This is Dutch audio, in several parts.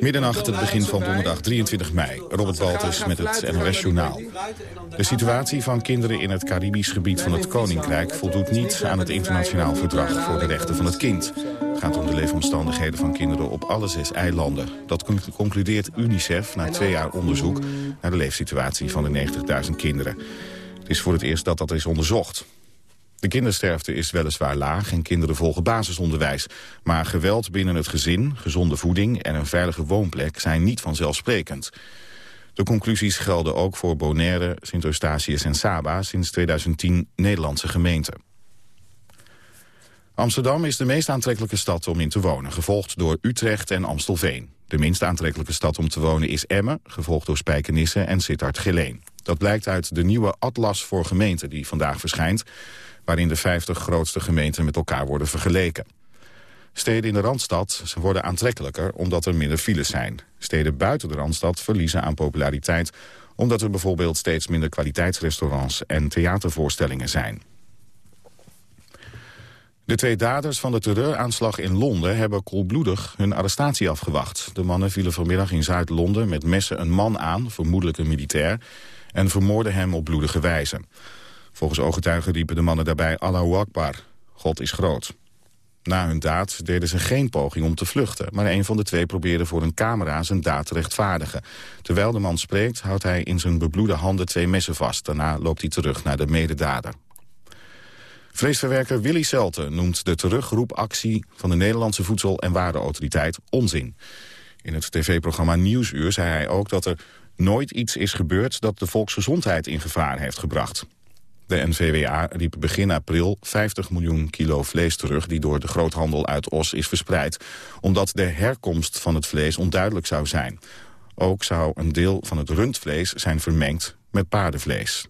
Middernacht, het begin van donderdag 23 mei. Robert Walters met het NOS Journaal. De situatie van kinderen in het Caribisch gebied van het Koninkrijk... voldoet niet aan het internationaal verdrag voor de rechten van het kind. Het gaat om de leefomstandigheden van kinderen op alle zes eilanden. Dat concludeert UNICEF na twee jaar onderzoek... naar de leefsituatie van de 90.000 kinderen. Het is voor het eerst dat dat is onderzocht. De kindersterfte is weliswaar laag en kinderen volgen basisonderwijs. Maar geweld binnen het gezin, gezonde voeding en een veilige woonplek zijn niet vanzelfsprekend. De conclusies gelden ook voor Bonaire, Sint-Eustatius en Saba... sinds 2010 Nederlandse gemeenten. Amsterdam is de meest aantrekkelijke stad om in te wonen... gevolgd door Utrecht en Amstelveen. De minst aantrekkelijke stad om te wonen is Emmen... gevolgd door Spijkenisse en Sittard-Geleen. Dat blijkt uit de nieuwe Atlas voor gemeenten die vandaag verschijnt waarin de 50 grootste gemeenten met elkaar worden vergeleken. Steden in de Randstad worden aantrekkelijker omdat er minder files zijn. Steden buiten de Randstad verliezen aan populariteit... omdat er bijvoorbeeld steeds minder kwaliteitsrestaurants en theatervoorstellingen zijn. De twee daders van de terreuraanslag in Londen hebben koelbloedig hun arrestatie afgewacht. De mannen vielen vanmiddag in Zuid-Londen met messen een man aan, vermoedelijk een militair, en vermoorden hem op bloedige wijze. Volgens ooggetuigen riepen de mannen daarbij Allahu Akbar, God is groot. Na hun daad deden ze geen poging om te vluchten... maar een van de twee probeerde voor een camera zijn daad te rechtvaardigen. Terwijl de man spreekt, houdt hij in zijn bebloede handen twee messen vast. Daarna loopt hij terug naar de mededader. Vleesverwerker Willy Selten noemt de terugroepactie... van de Nederlandse Voedsel- en Warenautoriteit onzin. In het tv-programma Nieuwsuur zei hij ook dat er nooit iets is gebeurd... dat de volksgezondheid in gevaar heeft gebracht. De NVWA riep begin april 50 miljoen kilo vlees terug... die door de groothandel uit Os is verspreid... omdat de herkomst van het vlees onduidelijk zou zijn. Ook zou een deel van het rundvlees zijn vermengd met paardenvlees.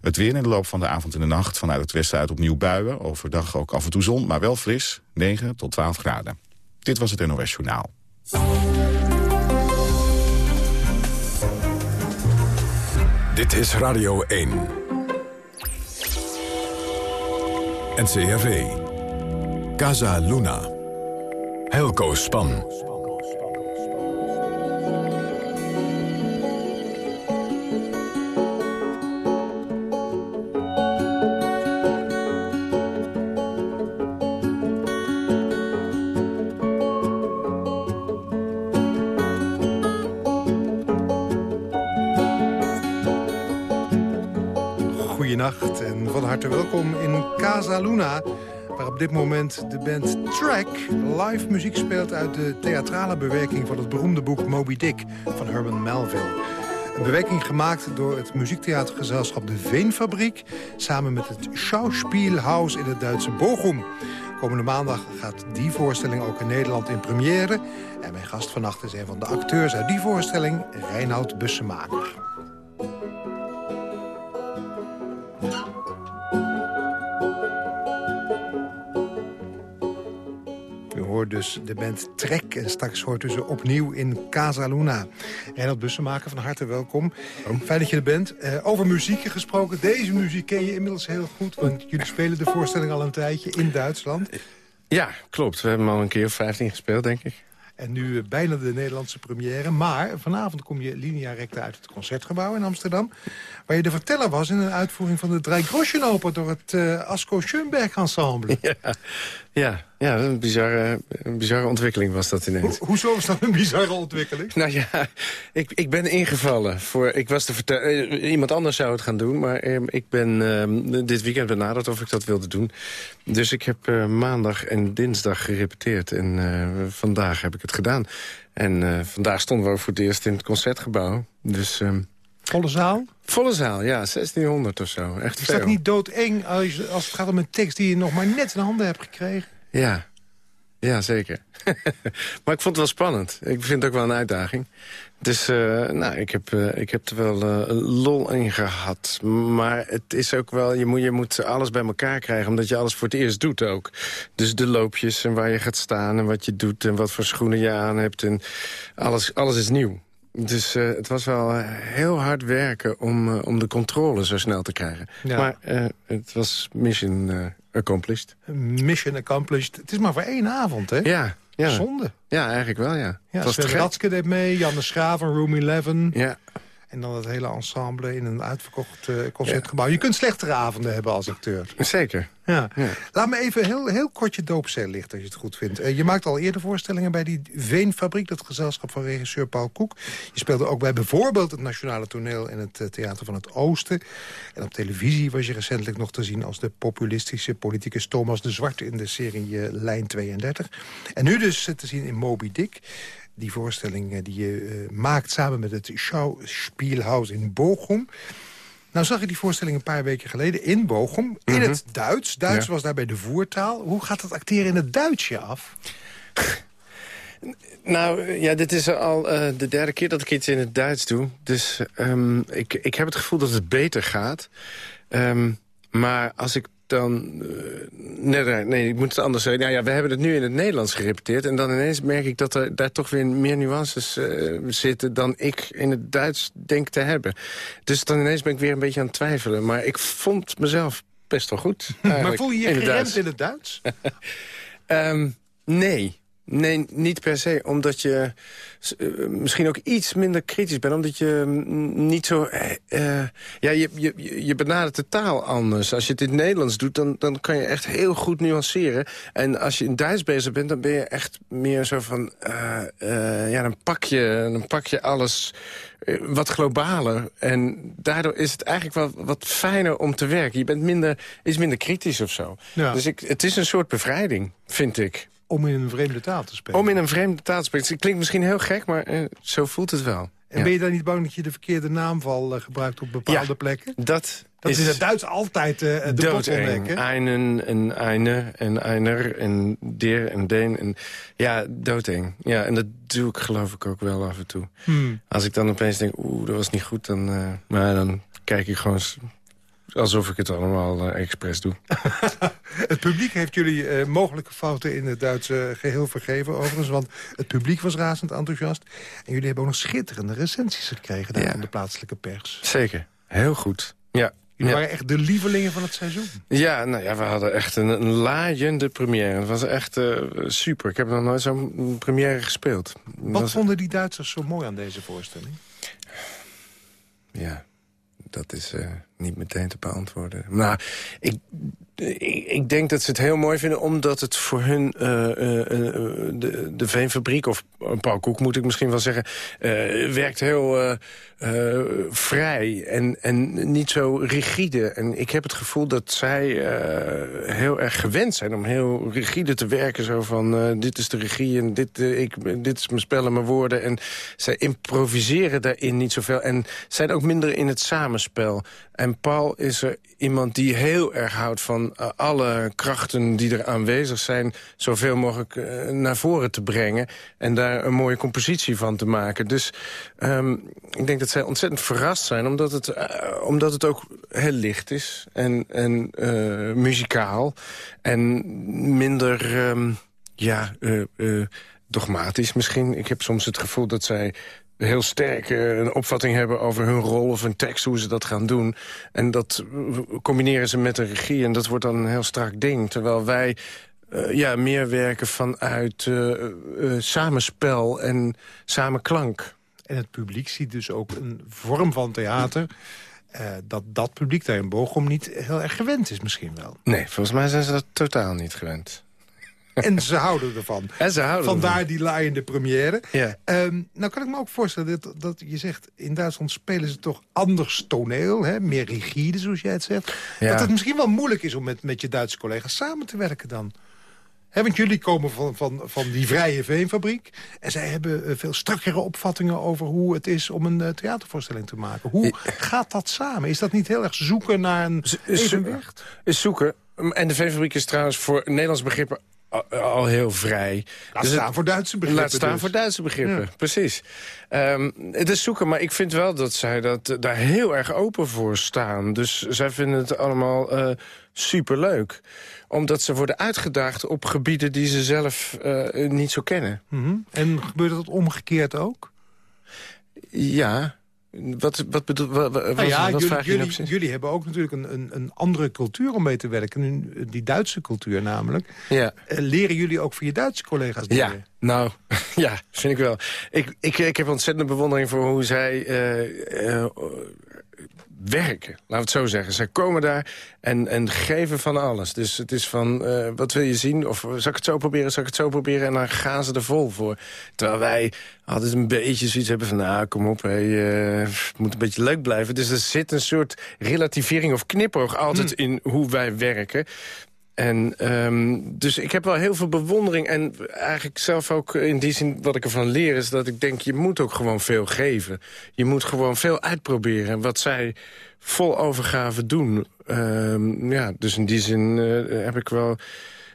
Het weer in de loop van de avond en de nacht vanuit het westen uit opnieuw buien. Overdag ook af en toe zon, maar wel fris, 9 tot 12 graden. Dit was het NOS Journaal. Dit is Radio 1. NCRV. Casa Luna. Helco Span. En van harte welkom in Casa Luna... waar op dit moment de band Track live muziek speelt... uit de theatrale bewerking van het beroemde boek Moby Dick van Herman Melville. Een bewerking gemaakt door het muziektheatergezelschap De Veenfabriek... samen met het Schauspielhaus in het Duitse Bochum. Komende maandag gaat die voorstelling ook in Nederland in première. En mijn gast vannacht is een van de acteurs uit die voorstelling, Reinoud Bussemaker. Dus de band Trek. En straks hoort u ze opnieuw in Casa Luna. Reinhard Bussemaker, van harte welkom. Fijn dat je er bent. Uh, over muziek gesproken. Deze muziek ken je inmiddels heel goed. Want jullie spelen de voorstelling al een tijdje in Duitsland. Ja, klopt. We hebben al een keer of 15 gespeeld, denk ik. En nu bijna de Nederlandse première. Maar vanavond kom je linea recta uit het Concertgebouw in Amsterdam. Waar je de verteller was in een uitvoering van de Drei Groschenoper... door het uh, Asko Schoenberg Ensemble. Ja, ja, ja een, bizarre, een bizarre ontwikkeling was dat ineens. hoezo is dat een bizarre ontwikkeling? Nou ja, ik, ik ben ingevallen. Voor, ik was de eh, iemand anders zou het gaan doen... maar eh, ik ben uh, dit weekend benaderd of ik dat wilde doen. Dus ik heb uh, maandag en dinsdag gerepeteerd. En uh, vandaag heb ik het gedaan. En vandaag stonden we voor het eerst in het Concertgebouw. Dus... Ehm, Volle zaal? Volle zaal, ja. 1600 of zo. Echt Is dat niet doodeng als, als het gaat om een tekst die je nog maar net in handen hebt gekregen? Ja, ja zeker. maar ik vond het wel spannend. Ik vind het ook wel een uitdaging. Dus uh, nou, ik, heb, uh, ik heb er wel uh, lol in gehad. Maar het is ook wel, je moet, je moet alles bij elkaar krijgen... omdat je alles voor het eerst doet ook. Dus de loopjes en waar je gaat staan en wat je doet... en wat voor schoenen je aan hebt. En alles, alles is nieuw. Dus uh, het was wel heel hard werken om, uh, om de controle zo snel te krijgen. Ja. Maar het was mission accomplished. Mission accomplished. Het is maar voor één avond, hè? Ja, Ja. Zonde. Ja, eigenlijk wel, ja. Ja, Sven. Ratske deed mee, Janne Schraaf van Room 11. Ja. En dan het hele ensemble in een uitverkocht eh, concertgebouw. Je kunt slechtere avonden hebben als acteur. Zeker. Ja. Ja. Laat me even heel, heel kort je doopcel lichten, als je het goed vindt. Eh, je maakt al eerder voorstellingen bij die Veenfabriek... dat gezelschap van regisseur Paul Koek. Je speelde ook bij bijvoorbeeld het Nationale Toneel... en het eh, Theater van het Oosten. En op televisie was je recentelijk nog te zien... als de populistische politicus Thomas de Zwart... in de serie Lijn 32. En nu dus te zien in Moby Dick... Die voorstelling eh, die je eh, maakt samen met het Schauspielhaus in Bochum. Nou zag ik die voorstelling een paar weken geleden in Bochum. In het Duits. Duits Ja. was daarbij de voertaal. Hoe gaat het acteren in het Duits je af? Nou, eh, ja, dit is al de derde keer dat ik iets in het Duits doe. Dus ehm, ik, ik heb het gevoel dat het beter gaat. Ehm, maar als ik dan... eh, nee, nee, ik moet het anders zeggen. Nou ja, we hebben het nu in het Nederlands gerepeteerd. En dan ineens merk ik dat er daar toch weer meer nuances eh, zitten... dan ik in het Duits denk te hebben. Dus dan ineens ben ik weer een beetje aan het twijfelen. Maar ik vond mezelf best wel goed. Maar voel je je in geremd in het Duits? Ehm, nee. Nee, niet per se. Omdat je eh, misschien ook iets minder kritisch bent. Omdat je mm, niet zo... eh, eh, ja, je, je, je benadert de taal anders. Als je het in het Nederlands doet, dan, dan kan je echt heel goed nuanceren. En als je in Duits bezig bent, dan ben je echt meer zo van... ja, dan pak je, dan pak je alles wat globaler. En daardoor is het eigenlijk wel wat fijner om te werken. Je bent minder, is minder kritisch of zo. Ja. Dus ik, het is een soort bevrijding, vind ik. Om in een vreemde taal te spelen. Om in een vreemde taal te spreken. Het klinkt misschien heel gek, maar eh, zo voelt het wel. En Ja. ben je dan niet bang dat je de verkeerde naamval eh, gebruikt op bepaalde Ja. plekken? Dat, Dat is in het Duits altijd eh, de bottleneck? Einen en eine en einer en der en deen. En, ja, doodeng. Ja, en dat doe ik geloof ik ook wel af en toe. Hmm. Als ik dan opeens denk, oeh, dat was niet goed, dan, maar dan kijk ik gewoon alsof ik het allemaal eh, expres doe. Het publiek heeft jullie eh, mogelijke fouten in het Duitse geheel vergeven overigens. Want het publiek was razend enthousiast. En jullie hebben ook nog schitterende recensies gekregen daar Ja. van de plaatselijke pers. Zeker. Heel goed. Ja. Jullie Ja. waren echt de lievelingen van het seizoen. Ja, nou ja, we hadden echt een, een laaiende première. Het was echt eh, super. Ik heb nog nooit zo'n première gespeeld. Wat was- vonden die Duitsers zo mooi aan deze voorstelling? Ja, dat is eh, niet meteen te beantwoorden. Nou, ik, ik, ik denk dat ze het heel mooi vinden... omdat het voor hun eh, eh, eh, de, de Veenfabriek... of Paul Koek moet ik misschien wel zeggen... werkt heel vrij en, en niet zo rigide. En ik heb het gevoel dat zij heel erg gewend zijn... om heel rigide te werken. Zo van, dit is de regie en dit, ik, dit is mijn spel en mijn woorden. En zij improviseren daarin niet zoveel. En zijn ook minder in het samenspel. En Paul is er iemand die heel erg houdt van eh, alle krachten die er aanwezig zijn... zoveel mogelijk eh, naar voren te brengen. En daar een mooie compositie van te maken. Dus ehm, ik denk dat zij ontzettend verrast zijn. Omdat het, eh, omdat het ook heel licht is. En, en muzikaal. En minder... ehm, ja, dogmatisch misschien. Ik heb soms het gevoel dat zij heel sterk eh, een opvatting hebben over hun rol of een tekst, hoe ze dat gaan doen. En dat eh, combineren ze met de regie en dat wordt dan een heel strak ding. Terwijl wij eh, ja, meer werken vanuit samenspel en samenklank. En het publiek ziet dus ook een vorm van theater... dat dat publiek daar in Bochum niet heel erg gewend is misschien wel. Nee, volgens mij zijn ze dat totaal niet gewend. En ze houden ervan. En ze houden Vandaar die laaiende première. Ja. Ehm, nou kan ik me ook voorstellen dat, dat je zegt... in Duitsland spelen ze toch anders toneel, hè? meer rigide zoals jij het zegt. Ja. Dat het misschien wel moeilijk is om met, met je Duitse collega's samen te werken dan. Want jullie komen van, van, van die vrije veenfabriek... en zij hebben eh, veel strakkere opvattingen over hoe het is... om een eh, theatervoorstelling te maken. Hoe gaat dat samen? Is dat niet heel erg zoeken naar een evenwicht? is zoeken. En de V-fabriek is trouwens voor Nederlands begrippen al, al heel vrij. Laat Dus het- staan voor Duitse begrippen Laat staan dus. voor Duitse begrippen, Ja. precies. Ehm, het is zoeken, maar ik vind wel dat zij dat, daar heel erg open voor staan. Dus zij vinden het allemaal eh superleuk. Omdat ze worden uitgedaagd op gebieden die ze zelf eh, niet zo kennen. Mhm. En gebeurt dat omgekeerd ook? Ja, Wat, wat, bedoel, wat, wat, nou ja, wat jullie, vraag je jullie, nou precies? jullie hebben ook natuurlijk een, een, een andere cultuur om mee te werken. Die Duitse cultuur namelijk. Ja. Uh, leren jullie ook van je Duitse collega's dingen? Ja, nou, ja, vind ik wel. Ik, ik, ik heb ontzettende bewondering voor hoe zij uh, uh, werken. Laten we het zo zeggen. Zij komen daar en, en geven van alles. Dus het is van, uh, wat wil je zien? Of zal ik het zo proberen, zal ik het zo proberen? En dan gaan ze er vol voor. Terwijl wij altijd een beetje zoiets hebben van... nou, kom op, hey, uh, het moet een beetje leuk blijven. Dus er zit een soort relativering of knipoog altijd mm. in hoe wij werken. En um, dus ik heb wel heel veel bewondering. En eigenlijk zelf ook in die zin wat ik ervan leer... is dat ik denk, je moet ook gewoon veel geven. Je moet gewoon veel uitproberen. Wat zij vol overgave doen. Um, ja, dus in die zin uh, heb ik wel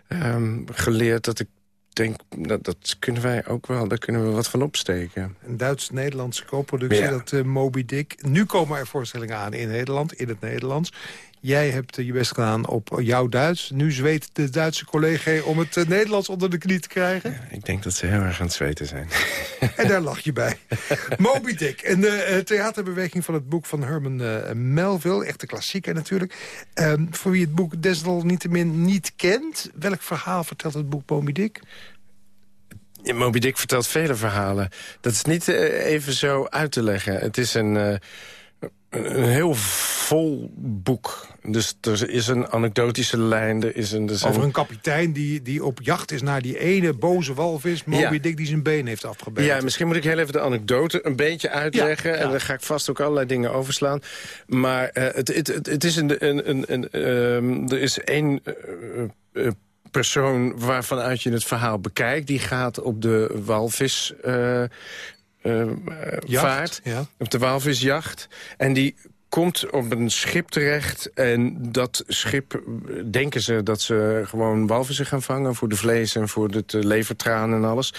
um, geleerd dat ik denk, dat, dat kunnen wij ook wel, daar kunnen we wat van opsteken. Een Duits-Nederlandse co-productie, ja. dat uh, Moby Dick. Nu komen er voorstellingen aan in Nederland, in het Nederlands. Jij hebt je best gedaan op jouw Duits. Nu zweet de Duitse collega om het uh, Nederlands onder de knie te krijgen. Ja, ik denk dat ze heel erg aan het zweten zijn. En daar lach je bij. Moby Dick, een uh, theaterbeweging van het boek van Herman uh, Melville. Echte klassieker natuurlijk. Um, voor wie het boek desalniettemin niet kent... welk verhaal vertelt het boek Moby Dick? Moby Dick vertelt vele verhalen. Dat is niet even zo uit te leggen. Het is een een heel vol boek. Dus er is een anekdotische lijn. Er is een, er zijn... Over een kapitein die, die op jacht is naar die ene boze walvis... Moby ja. Dick die zijn been heeft afgebeten. Ja, misschien moet ik heel even de anekdote een beetje uitleggen. Ja, ja. En dan ga ik vast ook allerlei dingen overslaan. Maar uh, het, het, het, het, is een... een, een, een uh, er is één... Uh, persoon waarvanuit je het verhaal bekijkt... die gaat op de walvis uh, vaart, ja. op de walvisjacht. En die komt op een schip terecht en dat schip denken ze dat ze gewoon walvissen gaan vangen... voor de vlees en voor het levertraan en alles.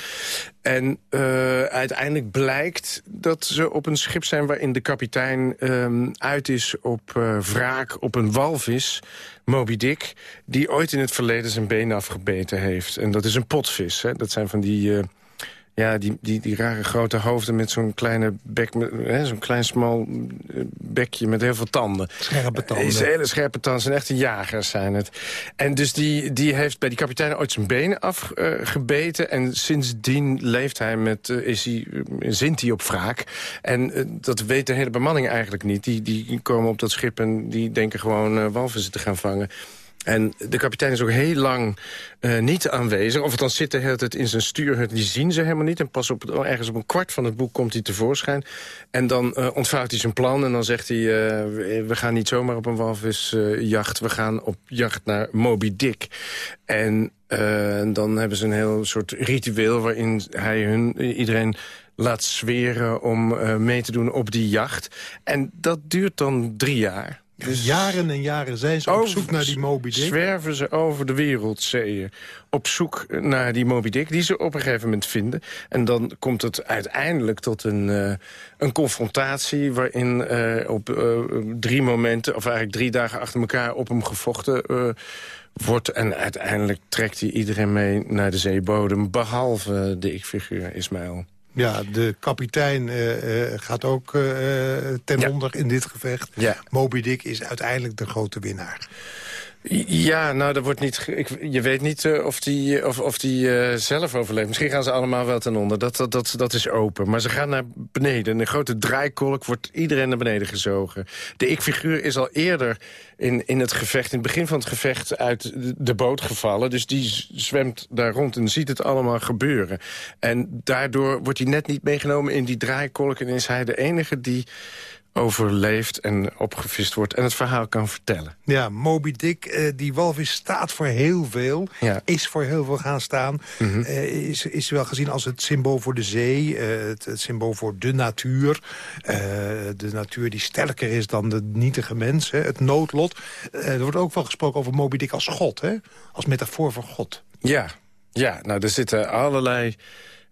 En uh, uiteindelijk blijkt dat ze op een schip zijn... waarin de kapitein um, uit is op uh, wraak op een walvis... Moby Dick, die ooit in het verleden zijn been afgebeten heeft. En dat is een potvis, hè? dat zijn van die... Ja, die, die, die rare grote hoofden met zo'n kleine bek, zo'n klein smal bekje met heel veel tanden. Scherpe tanden. Is hele scherpe tanden, zijn echte jagers zijn het. En dus die, die heeft bij die kapitein ooit zijn benen afgebeten. En sindsdien leeft hij met, uh, is hij, zint hij op wraak. En dat weet de hele bemanning eigenlijk niet. Die, die komen op dat schip en die denken gewoon walvissen te gaan vangen. En de kapitein is ook heel lang uh, niet aanwezig. Of althans zit de hele in zijn stuurhut. Die zien ze helemaal niet. En pas op, ergens op een kwart van het boek komt hij tevoorschijn. En dan uh, ontvouwt hij zijn plan. En dan zegt hij, uh, we gaan niet zomaar op een walvisjacht. we gaan op jacht naar Moby Dick. En dan hebben ze een heel soort ritueel... waarin hij hun, iedereen laat zweren om mee te doen op die jacht. En dat duurt dan drie jaar. Dus jaren en jaren zijn ze op zoek naar die Moby Dick. Zwerven ze over de wereldzeeën op zoek naar die Moby Dick... die ze op een gegeven moment vinden. En dan komt het uiteindelijk tot een, uh, een confrontatie... waarin uh, op uh, drie momenten, of eigenlijk drie dagen achter elkaar... op hem gevochten wordt. En uiteindelijk trekt hij iedereen mee naar de zeebodem... behalve de ik-figuur Ismaël. Ja, de kapitein uh, uh, gaat ook uh, ten ja. onder in dit gevecht. Ja. Moby Dick is uiteindelijk de grote winnaar. Ja, nou, dat wordt niet. Je weet niet uh, of die, of, of die uh, zelf overleeft. Misschien gaan ze allemaal wel ten onder. Dat, dat, dat, dat is open. Maar ze gaan naar beneden. Een grote draaikolk wordt iedereen naar beneden gezogen. De ik-figuur is al eerder in, in het gevecht, in het begin van het gevecht, uit de boot gevallen. Dus die zwemt daar rond en ziet het allemaal gebeuren. En daardoor wordt hij net niet meegenomen in die draaikolk. En is hij de enige die overleeft en opgevist wordt en het verhaal kan vertellen. Ja, Moby Dick, uh, die walvis staat voor heel veel. Ja. Is voor heel veel gaan staan. Mm -hmm. uh, is, is wel gezien als het symbool voor de zee. Uh, het, het, symbool voor de natuur. de natuur die sterker is dan de nietige mens. Hè, het noodlot. er wordt ook wel gesproken over Moby Dick als God. Hè? Als metafoor voor God. Ja, ja nou er zitten allerlei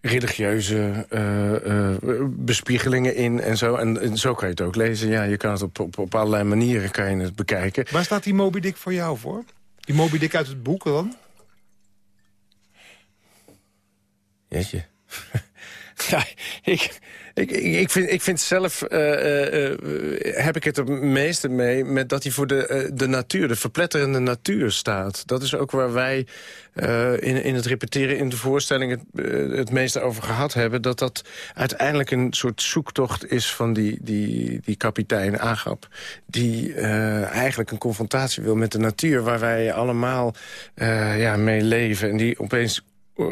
religieuze uh, uh, bespiegelingen in en zo. En, en, zo kan je het ook lezen. Ja, je kan het op, op, op allerlei manieren kan je het bekijken. Waar staat die Moby Dick voor jou voor? Die Moby Dick uit het boek dan? Jeetje. ja, ik, ik, ik, vind, ik vind zelf, uh, uh, heb ik het het meeste mee... met dat hij voor de, de natuur, de verpletterende natuur staat. Dat is ook waar wij in, in het repeteren in de voorstelling... Het, het meeste over gehad hebben. Dat dat uiteindelijk een soort zoektocht is van die, die, die kapitein Agap. Die eigenlijk een confrontatie wil met de natuur... waar wij allemaal ja, mee leven. En die opeens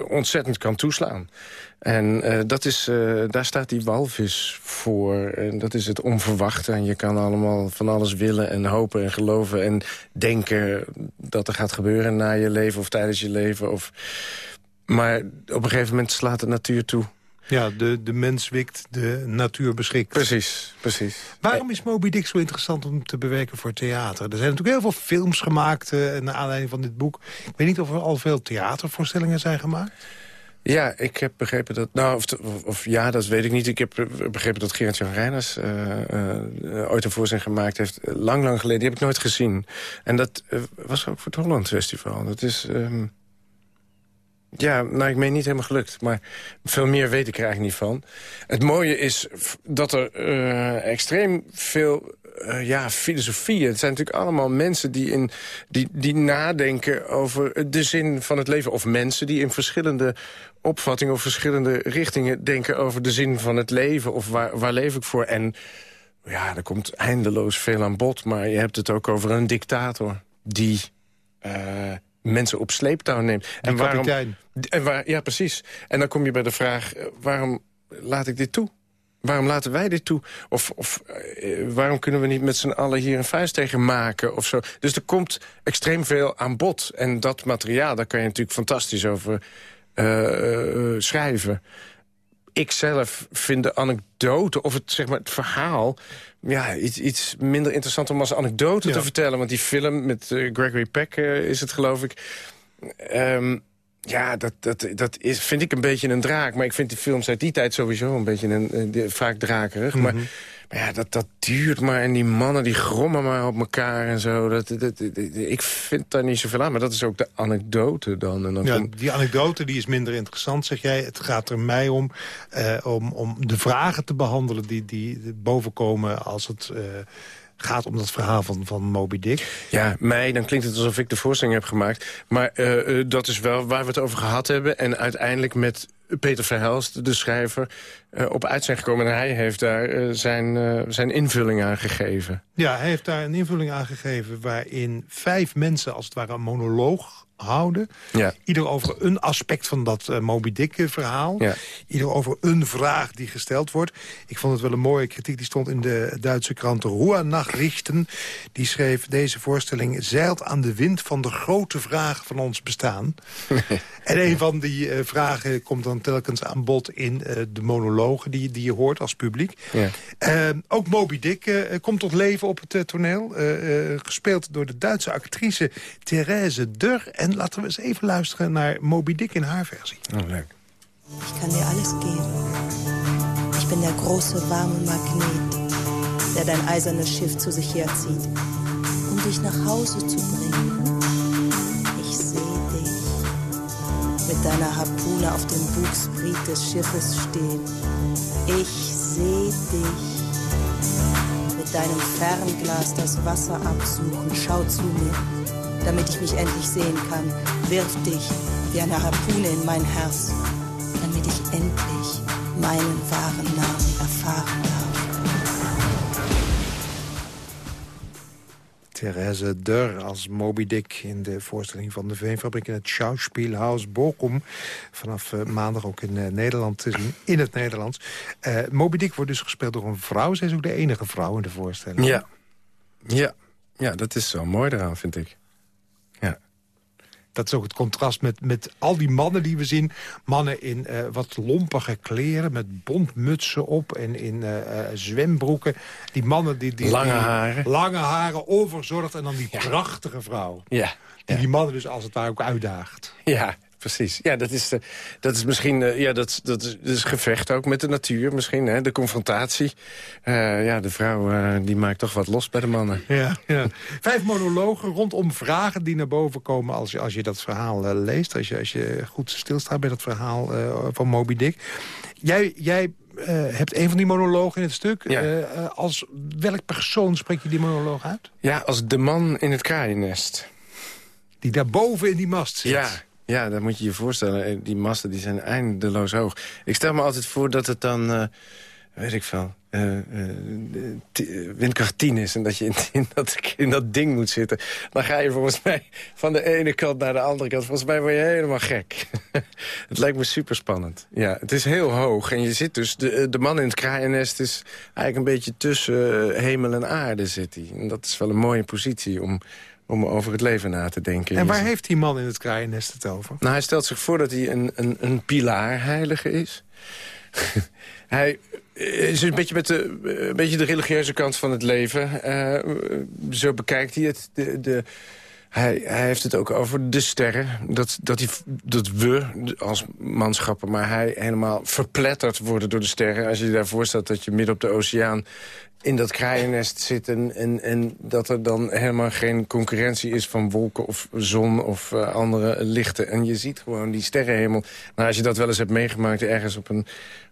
ontzettend kan toeslaan. En uh, dat is, uh, daar staat die walvis voor. En dat is het onverwachte. En je kan allemaal van alles willen en hopen en geloven... en denken dat er gaat gebeuren na je leven of tijdens je leven. Of... Maar op een gegeven moment slaat de natuur toe. Ja, de, de mens wikt, de natuur beschikt. Precies, precies. Waarom is Moby Dick zo interessant om te bewerken voor theater? Er zijn natuurlijk heel veel films gemaakt uh, naar aanleiding van dit boek. Ik weet niet of er al veel theatervoorstellingen zijn gemaakt. Ja, ik heb begrepen dat... Nou, of, of, ja, dat weet ik niet. Ik heb begrepen dat Gerard-Jan Reiners uh, uh, ooit een voorstelling gemaakt heeft. Lang, lang geleden. Die heb ik nooit gezien. En dat uh, was ook voor het Holland Festival. Dat is... Um, ja, nou, ik meen niet helemaal gelukt. Maar veel meer weet ik er eigenlijk niet van. Het mooie is dat er extreem veel uh, ja, filosofie. Het zijn natuurlijk allemaal mensen die, in, die, die nadenken over de zin van het leven. Of mensen die in verschillende opvattingen of verschillende richtingen denken over de zin van het leven. Of waar, waar leef ik voor? En ja, er komt eindeloos veel aan bod. Maar je hebt het ook over een dictator die... Uh, mensen op sleeptouw neemt. en waarom, en waar, ja, precies. En dan kom je bij de vraag, eh, waarom laat ik dit toe? Waarom laten wij dit toe? Of, of uh, waarom kunnen we niet met z'n allen hier een vuist tegen maken? Of zo? Dus er komt extreem veel aan bod. En dat materiaal, daar kan je natuurlijk fantastisch over uh, schrijven. Ik zelf vind de anekdote, of het, zeg maar, het verhaal... Ja, iets, iets minder interessant om als anekdote te vertellen. Want die film met Gregory Peck is het, geloof ik... Um, ja, dat, dat, dat is, vind ik een beetje een draak. Maar ik vind die films uit die tijd sowieso een beetje een, vaak drakerig. maar, mhm. maar, ja, dat, dat duurt maar. En die mannen die grommen maar op elkaar en zo. Dat, dat, ik vind daar niet zoveel aan. Maar dat is ook de anekdote dan. En dan ja, Die anekdote die is minder interessant, zeg jij. Het gaat er mij om, eh, om, om de vragen te behandelen die, die bovenkomen als het... Uh, gaat om dat verhaal van, van Moby Dick. Ja, mij, dan klinkt het alsof ik de voorstelling heb gemaakt. Maar uh, dat is wel waar we het over gehad hebben. En uiteindelijk met Peter Verhelst, de schrijver, uh, op uit zijn gekomen. En hij heeft daar uh, zijn, zijn invulling aan gegeven. Ja, hij heeft daar een invulling aan gegeven... waarin vijf mensen als het ware een monoloog houden. Ja. Ieder over een aspect van dat uh, Moby Dick-verhaal. Ja. Ieder over een vraag die gesteld wordt. Ik vond het wel een mooie kritiek. Die stond in de Duitse krant Ruhr Nachrichten. Die schreef, deze voorstelling zeilt aan de wind van de grote vraag van ons bestaan. en een van die uh, vragen komt dan telkens aan bod in uh, de monologen die, die je hoort als publiek. Ja. ook Moby Dick komt tot leven op het toneel. gespeeld door de Duitse actrice Therese. En en laten we eens even luisteren naar Moby Dick in haar versie. Oh, leuk. Ich kann dir alles geben. Ich bin der große warme Magnet, der dein eisernes Schiff zu sich herzieht, um dich nach Hause zu bringen. Ich sehe dich mit deiner Harpune auf dem Bugspriet des Schiffes stehen. Ich sehe dich mit deinem Fernglas das Wasser absuchen. Schau zu mir damit ich mich endlich sehen kann. Wirf dich wie eine Harpune in mein Herz, damit ich endlich meinen wahren Namen erfahren Therese Dur als Moby Dick in de voorstelling van de Veenfabriek in het Schauspielhaus Bochum. Vanaf uh, maandag ook in uh, Nederland te zien, in het Nederlands. Uh, Moby Dick wordt dus gespeeld door een vrouw. Zij is ook de enige vrouw in de voorstelling. Ja, ja. ja dat is zo mooi eraan, vind ik dat is ook het contrast met, met al die mannen die we zien. Mannen in uh, wat lompige kleren, met bontmutsen op en in uh, zwembroeken. Die mannen die... die lange haren. lange haren, overzorgd en dan die prachtige vrouw. Ja. Die die mannen dus als het ware ook uitdaagt. Ja, precies. Ja, dat is, de, dat is misschien uh, ja, dat, dat, is, dat is gevecht ook met de natuur misschien. Hè? De confrontatie. Uh, ja, de vrouw uh, die maakt toch wat los bij de mannen. Ja, ja. Vijf monologen rondom vragen die naar boven komen als je, als je dat verhaal leest. Als je, als je goed stilstaat bij dat verhaal van Moby Dick. Jij, jij hebt een van die monologen in het stuk. als welk persoon spreek je die monoloog uit? Ja, als de man in het kraaiennest. Die daarboven in die mast zit. Ja, ja, dat moet je je voorstellen. Die masten die zijn eindeloos hoog. Ik stel me altijd voor dat het dan weet ik veel, uh, windkracht 10 is... en dat je in, dat, in dat ding moet zitten... dan ga je volgens mij van de ene kant naar de andere kant. Volgens mij word je helemaal gek. het lijkt me super spannend. Ja, het is heel hoog. En je zit dus... De, de man in het kraaiennest is eigenlijk een beetje tussen hemel en aarde zit hij. En dat is wel een mooie positie om om over het leven na te denken. En waar heeft die man in het kraaiennest het over? Nou, hij stelt zich voor dat hij een, een, een pilaarheilige is. hij is een beetje met de, een beetje de religieuze kant van het leven. Uh, zo bekijkt hij het. De, de, hij, hij, heeft het ook over de sterren. Dat, dat, hij, dat we als manschappen, maar hij helemaal verpletterd worden door de sterren. Als je je daarvoor stelt dat je midden op de oceaan in dat kraaiennest zitten... En, en dat er dan helemaal geen concurrentie is van wolken of zon of uh, andere lichten. En je ziet gewoon die sterrenhemel. Maar als je dat wel eens hebt meegemaakt ergens op een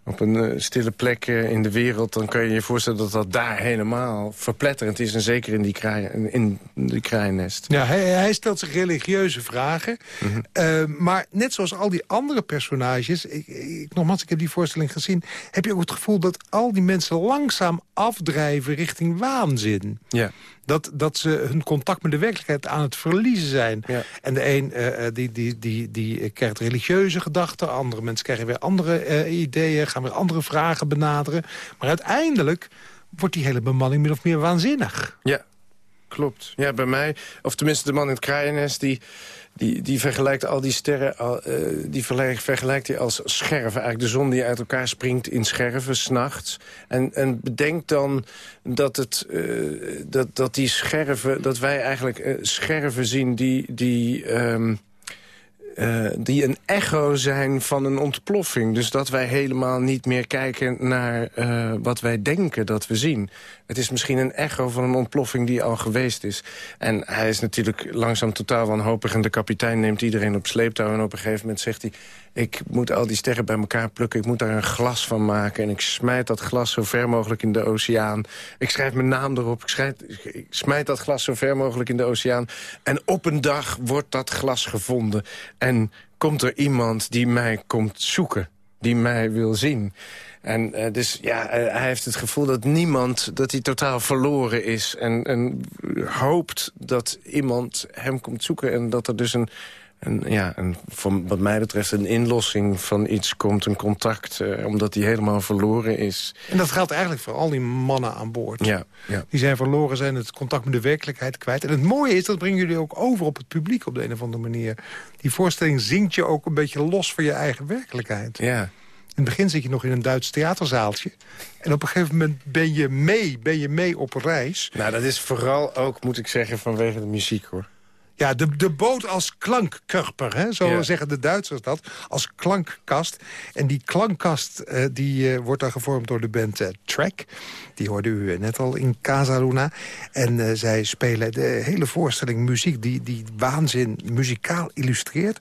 op een uh, stille plek uh, in de wereld... dan kan je je voorstellen dat dat daar helemaal verpletterend is. En zeker in die, kraai, in die kraaiennest. Ja, hij, hij, stelt zich religieuze vragen. Mm -hmm. uh, maar net zoals al die andere personages... Ik, ik, nogmaals, ik heb die voorstelling gezien... heb je ook het gevoel dat al die mensen langzaam afdrijven richting waanzin. Ja. Dat, dat ze hun contact met de werkelijkheid aan het verliezen zijn. Ja. En de een uh, die, die, die, die krijgt religieuze gedachten. Andere mensen krijgen weer andere uh, ideeën. Gaan weer andere vragen benaderen. Maar uiteindelijk wordt die hele bemanning min of meer waanzinnig. Ja, klopt. Ja, bij mij, of tenminste de man in het kraaiennest... die die, die vergelijkt al die sterren uh, die vergelijkt hij als scherven. Eigenlijk de zon die uit elkaar springt in scherven, s'nachts. En, en bedenk dan dat, het, uh, dat, dat die scherven, dat wij eigenlijk uh, scherven zien die... die um, uh, die een echo zijn van een ontploffing. Dus dat wij helemaal niet meer kijken naar uh, wat wij denken dat we zien. Het is misschien een echo van een ontploffing die al geweest is. En hij is natuurlijk langzaam totaal wanhopig... en de kapitein neemt iedereen op sleeptouw... en op een gegeven moment zegt hij... ik moet al die sterren bij elkaar plukken, ik moet daar een glas van maken... en ik smijt dat glas zo ver mogelijk in de oceaan. Ik schrijf mijn naam erop, ik, schrijf, ik smijt dat glas zo ver mogelijk in de oceaan... en op een dag wordt dat glas gevonden... en komt er iemand die mij komt zoeken, die mij wil zien... En uh, dus ja, uh, hij heeft het gevoel dat niemand, dat hij totaal verloren is. En, en hoopt dat iemand hem komt zoeken. En dat er dus een, een, ja, een, van wat mij betreft een inlossing van iets komt, een contact, uh, omdat hij helemaal verloren is. En dat geldt eigenlijk voor al die mannen aan boord. Ja, ja. Die zijn verloren, zijn het contact met de werkelijkheid kwijt. En het mooie is, dat brengen jullie ook over op het publiek op de een of andere manier. Die voorstelling zingt je ook een beetje los van je eigen werkelijkheid. Ja. In het begin zit je nog in een Duits theaterzaaltje. En op een gegeven moment ben je mee, ben je mee op reis. Nou, dat is vooral ook, moet ik zeggen, vanwege de muziek, hoor. Ja, de, de boot als klankkörper, hè? zo ja. zeggen de Duitsers dat, als klankkast. En die klankkast uh, die, uh, wordt dan gevormd door de band uh, Track. Die hoorde u net al in Casa Luna. En zij spelen de hele voorstelling muziek die, die waanzin muzikaal illustreert.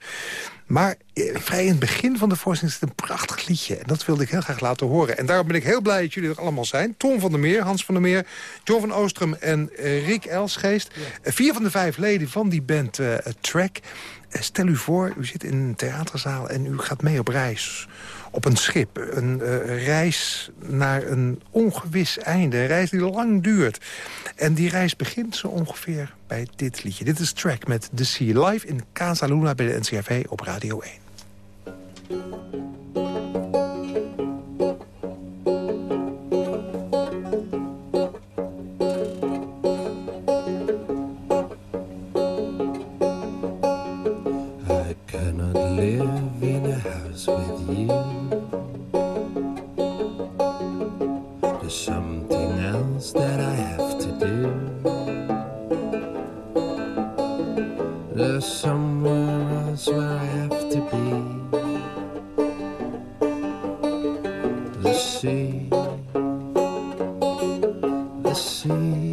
Maar vrij in het begin van de voorstelling is het een prachtig liedje. En dat wilde ik heel graag laten horen. En daarom ben ik heel blij dat jullie er allemaal zijn. Tom van der Meer, Hans van der Meer, John van Oostrum en uh, Rick Elsgeest. Ja. Vier van de vijf leden van die band uh, Track. Uh, stel u voor, u zit in een theaterzaal en u gaat mee op reis op een schip. Een uh, reis naar een ongewis einde. Een reis die lang duurt. En die reis begint zo ongeveer bij dit liedje. Dit is Track met The Sea. Live in Casa Luna bij de NCRV op Radio 1. There's somewhere else where I have to be. The sea, the sea,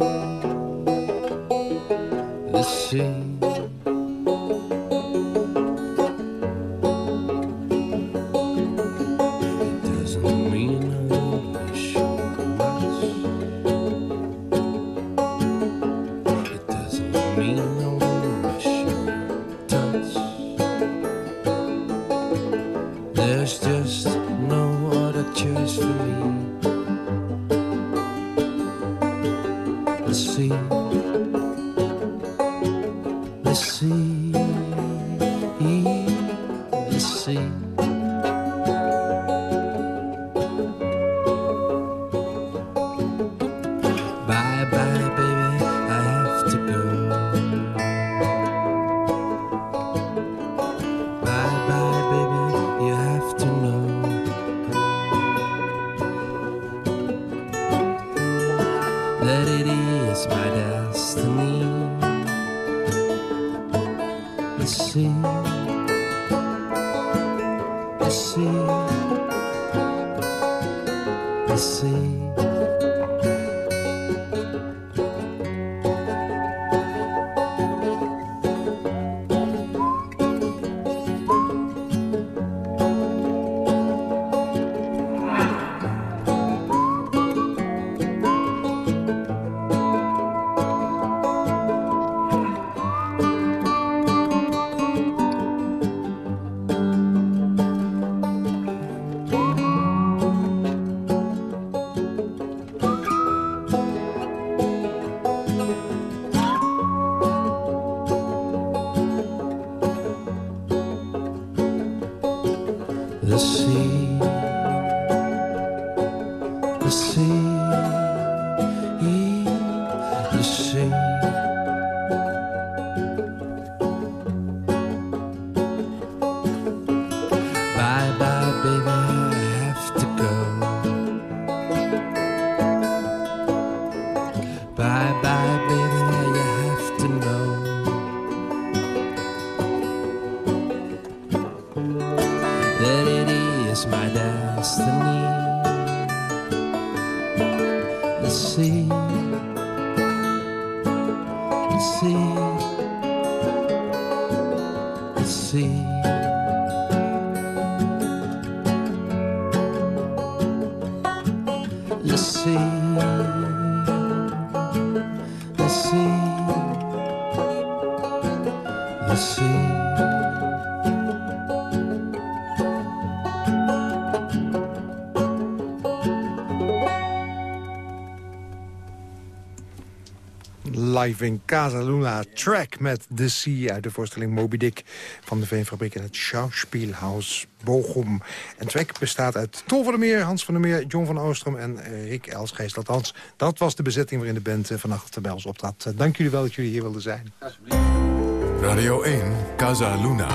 the sea. In Casa Luna. Track met The Sea uit de voorstelling Moby Dick... van de Veenfabriek in het Schauspielhaus Bochum. En track bestaat uit Tol van der Meer, Hans van der Meer... John van Oostrom en Rick Elsgeest. Althans, dat was de bezetting waarin de band eh, vannacht bij ons optrad. Dank jullie wel dat jullie hier wilden zijn. Radio 1, Casa Luna.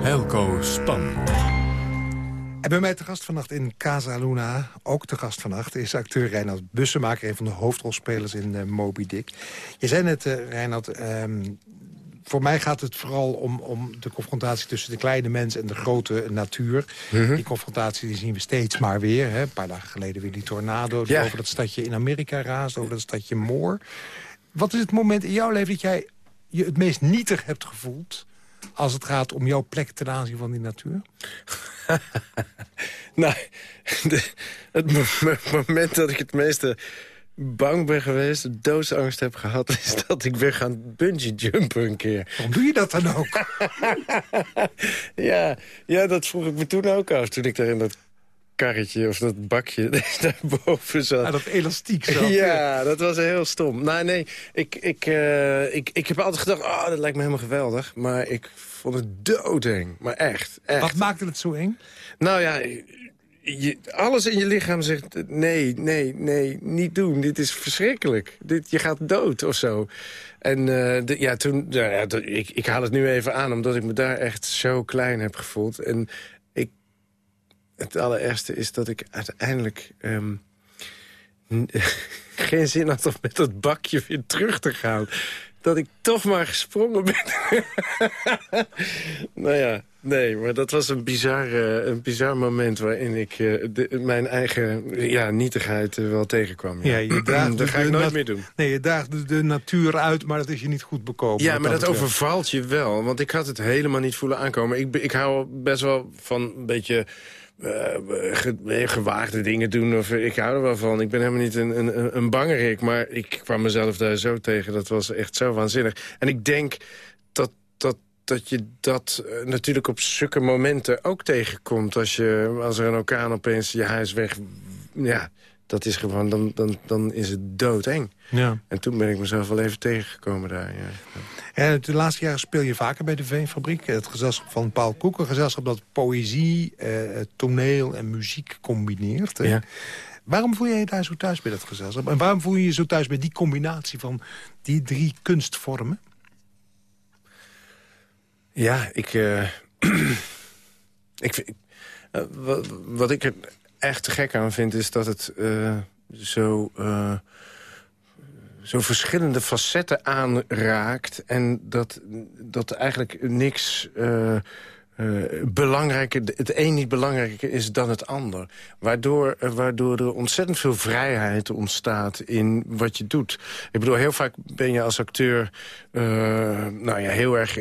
Helco Span. En bij mij te gast vannacht in Casa Luna, ook te gast vannacht... is acteur Reinhard Bussemaker, een van de hoofdrolspelers in uh, Moby Dick. Je zei net, uh, Reinhard, um, voor mij gaat het vooral om, om de confrontatie tussen de kleine mens en de grote natuur. Mhm. Die confrontatie die zien we steeds maar weer. Hè. Een paar dagen geleden weer die tornado die over dat stadje in Amerika raast, over dat stadje Moor. Wat is het moment in jouw leven dat jij je het meest nietig hebt gevoeld als het gaat om jouw plek ten aanzien van die natuur? nou, het moment dat ik het meeste bang ben geweest, doodsangst heb gehad... is dat ik weer gaan bungee jumpen een keer. Waarom doe je dat dan ook? ja, ja, dat vroeg ik me toen ook af, toen ik daar in dat karretje of dat bakje daarboven zat. Ah, dat elastiek zat. ja, dat was heel stom. Nou, nee, ik, ik, uh, ik, ik heb altijd gedacht, oh, dat lijkt me helemaal geweldig. Maar ik vond het doodeng. Maar echt, echt. Wat maakte het zo eng? Nou ja, je, alles in je lichaam zegt... nee, nee, nee, niet doen. Dit is verschrikkelijk. Dit, je gaat dood of zo. En uh, de, ja, toen, ja, ik, ik haal het nu even aan... omdat ik me daar echt zo klein heb gevoeld. En het allerergste is dat ik uiteindelijk... Um, geen zin had om met dat bakje weer terug te gaan dat ik toch maar gesprongen ben. nou ja, nee, maar dat was een bizar, uh, een bizar moment... waarin ik uh, mijn eigen ja, nietigheid uh, wel tegenkwam. Ja. ja je daagt dat ga ik nooit meer doen. Nee, je daagt de natuur uit, maar dat is je niet goed bekomen. Ja, maar dat, overvalt je wel. Want ik had het helemaal niet voelen aankomen. Ik, ik hou best wel van een beetje uh, gewaagde dingen doen. Of, ik hou er wel van. Ik ben helemaal niet een, een, een bangerik. Maar ik kwam mezelf daar zo tegen. Dat was echt zo waanzinnig. En ik denk dat, dat, dat je dat natuurlijk op zulke momenten ook tegenkomt. Als, je, als er een orkaan opeens je huis weg ja, dat is gewoon, dan, dan, dan is het doodeng. Ja. En toen ben ik mezelf wel even tegengekomen daar, ja. En de laatste jaren speel je vaker bij de Veenfabriek. Het gezelschap van Paul Koek, een gezelschap dat poëzie, eh, toneel en muziek combineert. Ja. Waarom voel je je daar zo thuis bij dat gezelschap? En waarom voel je je zo thuis bij die combinatie van die drie kunstvormen? Ja, ik... Uh, ik uh, wat, wat, ik echt te gek aan vind, is dat het uh, zo zo verschillende facetten aanraakt... en dat, dat eigenlijk niks... Uh, belangrijker, het een niet belangrijker is dan het ander. Waardoor, waardoor er ontzettend veel vrijheid ontstaat in wat je doet. Ik bedoel, heel vaak ben je als acteur nou ja, heel erg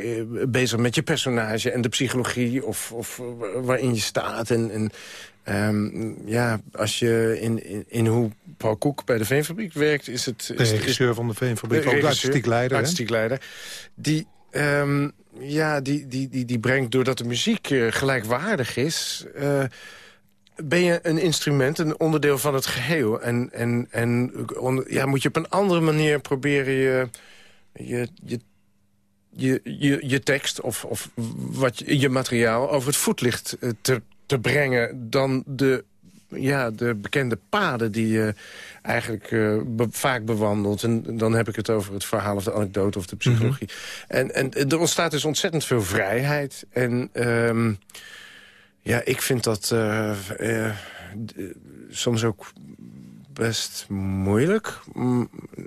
bezig met je personage... en de psychologie of, of waarin je staat. En, en Um, ja, als je in, in, in, hoe Paul Koek bij de Veenfabriek werkt... is het... De regisseur van de Veenfabriek, ook artistiek leider. Artistiek leider. Die, um, ja, die, die, die, die brengt, doordat de muziek uh, gelijkwaardig is... Uh, ben je een instrument, een onderdeel van het geheel. En, en, en ja, moet je op een andere manier proberen je, je, je je, je, je tekst of, of wat je, je materiaal over het voetlicht uh, te te brengen dan de, ja, de bekende paden die je eigenlijk uh, vaak bewandelt. En dan heb ik het over het verhaal of de anekdote of de psychologie. Mhm. en, en er ontstaat dus ontzettend veel vrijheid. En um, ja, ik vind dat uh, uh, soms ook best moeilijk.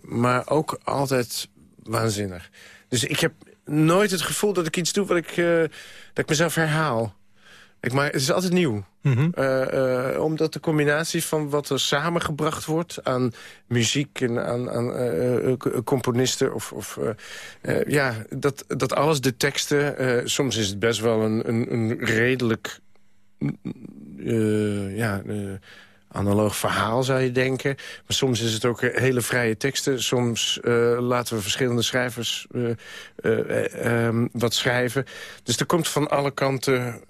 Maar ook altijd waanzinnig. Dus ik heb nooit het gevoel dat ik iets doe wat ik, dat ik mezelf herhaal. Ik, maar het is altijd nieuw. Mhm. Eh, eh, omdat de combinatie van wat er samengebracht wordt... aan muziek en aan, aan uh, componisten... of, of ja, dat, dat alles, de teksten... soms is het best wel een, een, een redelijk... ja, analoog verhaal, zou je denken. Maar soms is het ook hele vrije teksten. Soms uh, laten we verschillende schrijvers uh, uh, um, wat schrijven. Dus er komt van alle kanten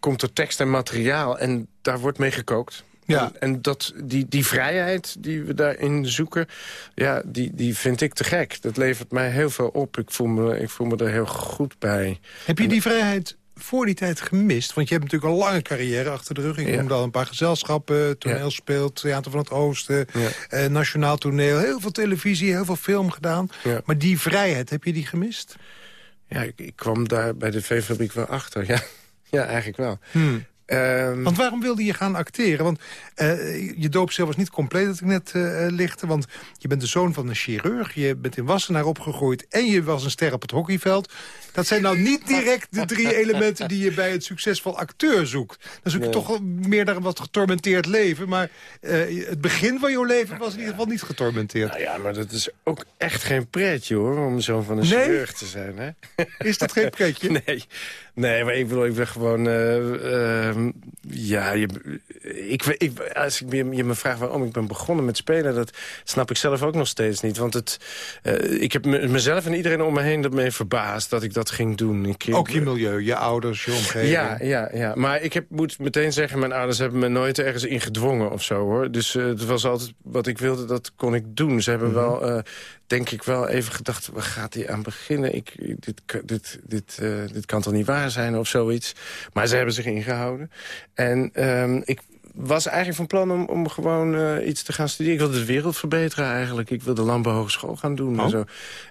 komt er tekst en materiaal. En daar wordt mee gekookt. Ja. En, en, dat, die, die vrijheid die we daarin zoeken, ja, die, die vind ik te gek. Dat levert mij heel veel op. Ik voel me, ik voel me er heel goed bij. Heb je die vrijheid voor die tijd gemist? Want je hebt natuurlijk een lange carrière achter de rug. Ik noemde al een paar gezelschappen, toneel speelt, Theater van het Oosten, eh, nationaal toneel, heel veel televisie, heel veel film gedaan. Maar die vrijheid, heb je die gemist? Ja, ik, ik kwam daar bij de V-fabriek wel achter, ja. Ja, eigenlijk wel. Hmm. Um... Want waarom wilde je gaan acteren? Want uh, je doopcel was niet compleet, dat ik net uh, lichtte. Want je bent de zoon van een chirurg. Je bent in Wassenaar opgegroeid. En je was een ster op het hockeyveld. Dat zijn nou niet direct de drie elementen die je bij het succesvol acteur zoekt. Dan zoek je toch meer naar een wat getormenteerd leven. Maar uh, het begin van jouw leven was in ieder geval niet getormenteerd. Nou ja, maar dat is ook echt geen pretje hoor, om zoon van een chirurg te zijn. Hè? Is dat geen pretje? nee. Nee, maar ik bedoel, ik ben gewoon... Uh, uh, ja, je, ik, ik, als ik je, je me vraagt waarom ik ben begonnen met spelen... dat snap ik zelf ook nog steeds niet. Want het, uh, ik heb mezelf en iedereen om me heen ermee verbaasd... dat ik dat ging doen. Ik, ook je milieu, je ouders, je omgeving. Ja, ja, ja. maar ik heb, moet meteen zeggen... mijn ouders hebben me nooit ergens in gedwongen of zo, hoor. Dus het was altijd wat ik wilde, dat kon ik doen. Ze hebben mm -hmm. wel denk ik wel even gedacht, waar gaat hij aan beginnen? Ik, dit, dit, dit, uh, dit kan toch niet waar zijn of zoiets? Maar ze hebben zich ingehouden. En um, ik was eigenlijk van plan om, om gewoon uh, iets te gaan studeren. Ik wilde de wereld verbeteren eigenlijk. Ik wilde landbouwhogeschool gaan doen. Oh. En, zo.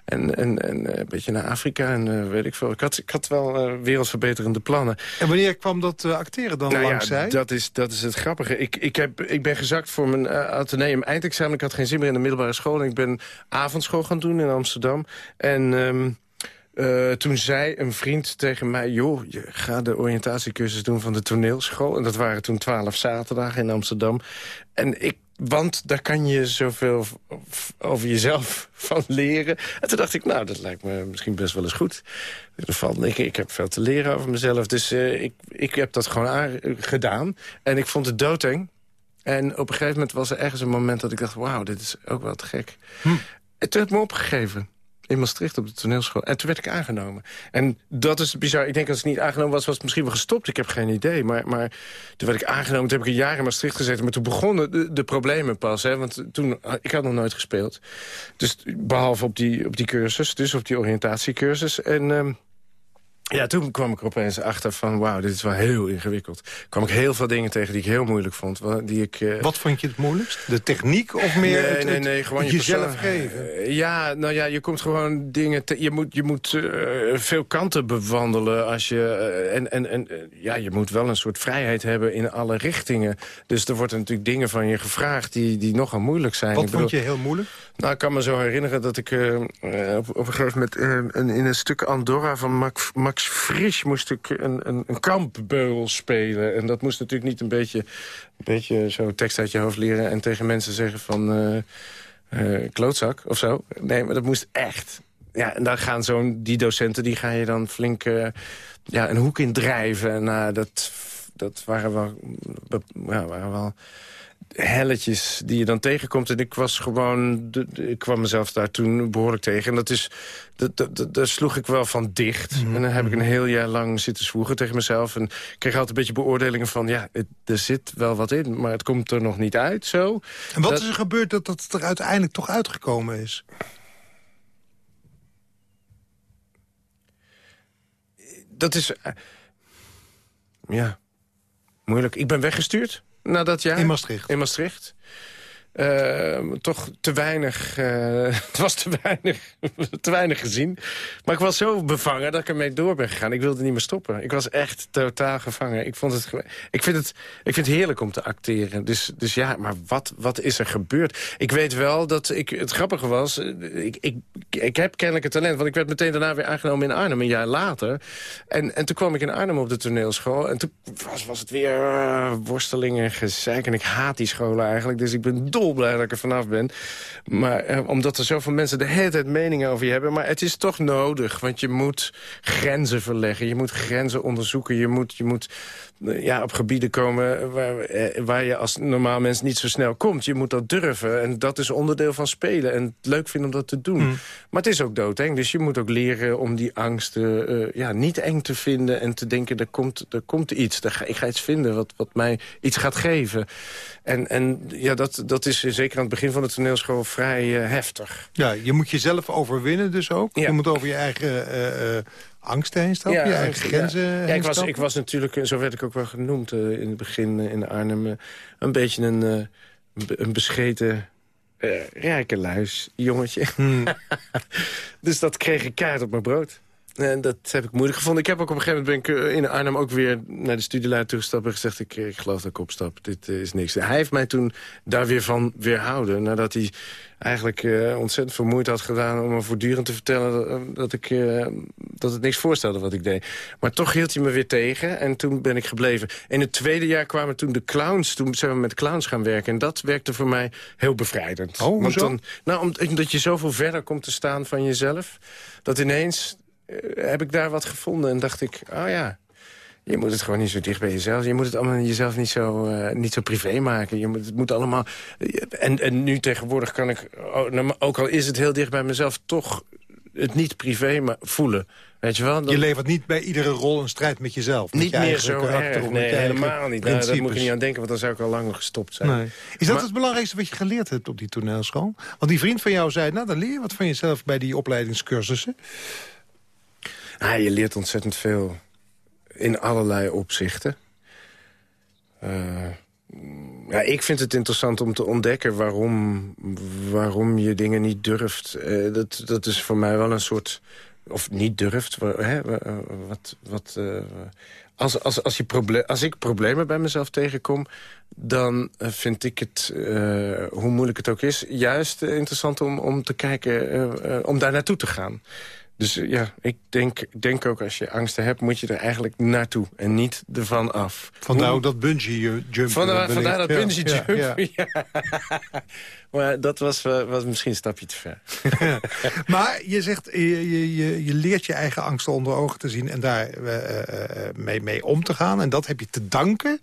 en, en, en uh, een beetje naar Afrika en uh, weet ik veel. Ik had, ik had wel wereldverbeterende plannen. En wanneer kwam dat acteren dan nou langs ja, dat is, dat is het grappige. Ik, ik, heb, ik ben gezakt voor mijn ateneum eindexamen. Ik had geen zin meer in de middelbare school. En ik ben avondschool gaan doen in Amsterdam. En... Um, uh, toen zei een vriend tegen mij... joh, je gaat de oriëntatiecursus doen van de toneelschool. En dat waren toen twaalf zaterdagen in Amsterdam. En ik want daar kan je zoveel over jezelf van leren. En toen dacht ik, nou, dat lijkt me misschien best wel eens goed. Ik, ik heb veel te leren over mezelf. Dus uh, ik, ik heb dat gewoon gedaan. En ik vond het doodeng. En op een gegeven moment was er ergens een moment dat ik dacht... wauw, dit is ook wel te gek. Hm. En toen heb ik me opgegeven. In Maastricht op de toneelschool. En toen werd ik aangenomen. En dat is bizar. Ik denk als ik niet aangenomen was, was het misschien wel gestopt. Ik heb geen idee. Maar, maar toen werd ik aangenomen. Toen heb ik een jaar in Maastricht gezeten. Maar toen begonnen de, problemen pas. Hè, want toen, ik had nog nooit gespeeld. Dus behalve op die, op die cursus, dus op die oriëntatiecursus. En... Ehm, ja, toen kwam ik er opeens achter van, wauw, dit is wel heel ingewikkeld. kwam ik heel veel dingen tegen die ik heel moeilijk vond. Die ik, uh... Wat vond je het moeilijkst? De techniek of meer nee, het, nee, nee, gewoon je jezelf geven? Uh, ja, nou ja, je komt gewoon dingen... Te, je moet, je moet uh, veel kanten bewandelen als je... en en, en ja, je moet wel een soort vrijheid hebben in alle richtingen. Dus er worden natuurlijk dingen van je gevraagd die, die nogal moeilijk zijn. Wat ik vond je heel moeilijk? Nou, ik kan me zo herinneren dat ik op, op een gegeven moment... in een stuk Andorra van Max, Frisch moest ik een, een, een kampbeul spelen. En dat moest natuurlijk niet een beetje, een beetje zo tekst uit je hoofd leren... en tegen mensen zeggen van uh, uh, klootzak of zo. Nee, maar dat moest echt. Ja, en dan gaan zo'n die docenten, die ga je dan flink uh, ja, een hoek in drijven. En nou, dat, dat waren wel, ja, waren wel helletjes die je dan tegenkomt. En ik was gewoon, ik kwam mezelf daar toen behoorlijk tegen. En dat is, dat, daar sloeg ik wel van dicht. Mhm. En dan heb ik een heel jaar lang zitten zwoegen tegen mezelf. En ik kreeg altijd een beetje beoordelingen van... ja, er zit wel wat in, maar het komt er nog niet uit zo. En wat is er gebeurd dat dat er uiteindelijk toch uitgekomen is? Dat is... Uh, ja, moeilijk. Ik ben weggestuurd na dat jaar. In Maastricht? In Maastricht. Uh, toch te weinig, uh, het was te weinig, te weinig gezien. Maar ik was zo bevangen dat ik ermee door ben gegaan. Ik wilde niet meer stoppen. Ik was echt totaal gevangen. Ik, vond het, ik, vind, het, ik vind het heerlijk om te acteren. Dus, dus ja, maar wat, wat is er gebeurd? Ik weet wel dat ik, het grappige was... Ik, ik, ik heb kennelijk het talent, want ik werd meteen daarna weer aangenomen in Arnhem... een jaar later. En, en toen kwam ik in Arnhem op de toneelschool. En toen was, was het weer uh, worsteling en gezeik. En ik haat die scholen eigenlijk, dus ik ben dol blij dat ik er vanaf ben. Maar eh, omdat er zoveel mensen de hele tijd meningen over je hebben. Maar het is toch nodig, want je moet grenzen verleggen. Je moet grenzen onderzoeken. Je moet, je moet ja, op gebieden komen waar, eh, waar je als normaal mens niet zo snel komt. Je moet dat durven. En dat is onderdeel van spelen. En het leuk vinden om dat te doen. Mm. Maar het is ook doodeng. Dus je moet ook leren om die angsten uh, ja, niet eng te vinden. En te denken, er komt, er komt iets. Er ga, ik ga iets vinden wat, wat mij iets gaat geven. En, en ja, dat, dat is zeker aan het begin van de toneelschool vrij uh, heftig. Ja, je moet jezelf overwinnen dus ook. Ja. Je moet over je eigen uh, angsten heen ja, je eigen grenzen ja. ja ik, was, ik was natuurlijk, zo werd ik ook wel genoemd uh, in het begin in Arnhem... een beetje een, een bescheten rijke luis jongetje. Hmm. dus dat kreeg ik kaart op mijn brood. En dat heb ik moeilijk gevonden. Ik heb ook op een gegeven moment ben ik eh, in Arnhem ook weer naar de studieleider toegestapt en gezegd, ik, ik geloof dat ik opstap. Dit is niks. Hij heeft mij toen daar weer van weerhouden. Nadat hij eigenlijk uh, ontzettend vermoeid had gedaan om me voortdurend te vertellen dat, eh, dat ik, uh, dat het niks voorstelde wat ik deed. Maar toch hield hij me weer tegen en toen ben ik gebleven. In het tweede jaar kwamen toen de clowns, toen zijn we met clowns gaan werken. En dat werkte voor mij heel bevrijdend. Oh, Want dan, nou, omdat je zoveel verder komt te staan van jezelf, dat ineens eh, heb ik daar wat gevonden en dacht ik, oh ja... Je moet het gewoon niet zo dicht bij jezelf. Je moet het allemaal jezelf niet zo, uh, niet zo privé maken. Je moet, het moet allemaal... En, en nu tegenwoordig kan ik, oh, nou, ook al is het heel dicht bij mezelf... toch het niet privé maar voelen. Weet je, wel? Je levert niet bij iedere rol een strijd met jezelf. Niet meer zo erg, nee, helemaal niet. Nou, daar moet je niet aan denken, want dan zou ik al lang gestopt zijn. Nee. Is dat het belangrijkste wat je geleerd hebt op die toneelschool? Want die vriend van jou zei, nou, dan leer je wat van jezelf bij die opleidingscursussen. Ah, je leert ontzettend veel. In allerlei opzichten. Uh, ja, ik vind het interessant om te ontdekken waarom, waarom je dingen niet durft. Uh, dat, dat is voor mij wel een soort... Of niet durft. Hè, wat, wat, uh, als, als, als, je als ik problemen bij mezelf tegenkom... dan vind ik het, hoe moeilijk het ook is... juist interessant om, om te kijken, om daar naartoe te gaan. Dus eh, ja, ik denk, denk ook als je angsten hebt, moet je er eigenlijk naartoe. En niet ervan af. Vandaar ook dat bungee jump. Vandaar, vandaar dat bungee jump, ja, ja. maar dat was, eh, was misschien een stapje te ver. maar je zegt, je, je, je leert je eigen angsten onder ogen te zien... en daar uh, mee, mee om te gaan. En dat heb je te danken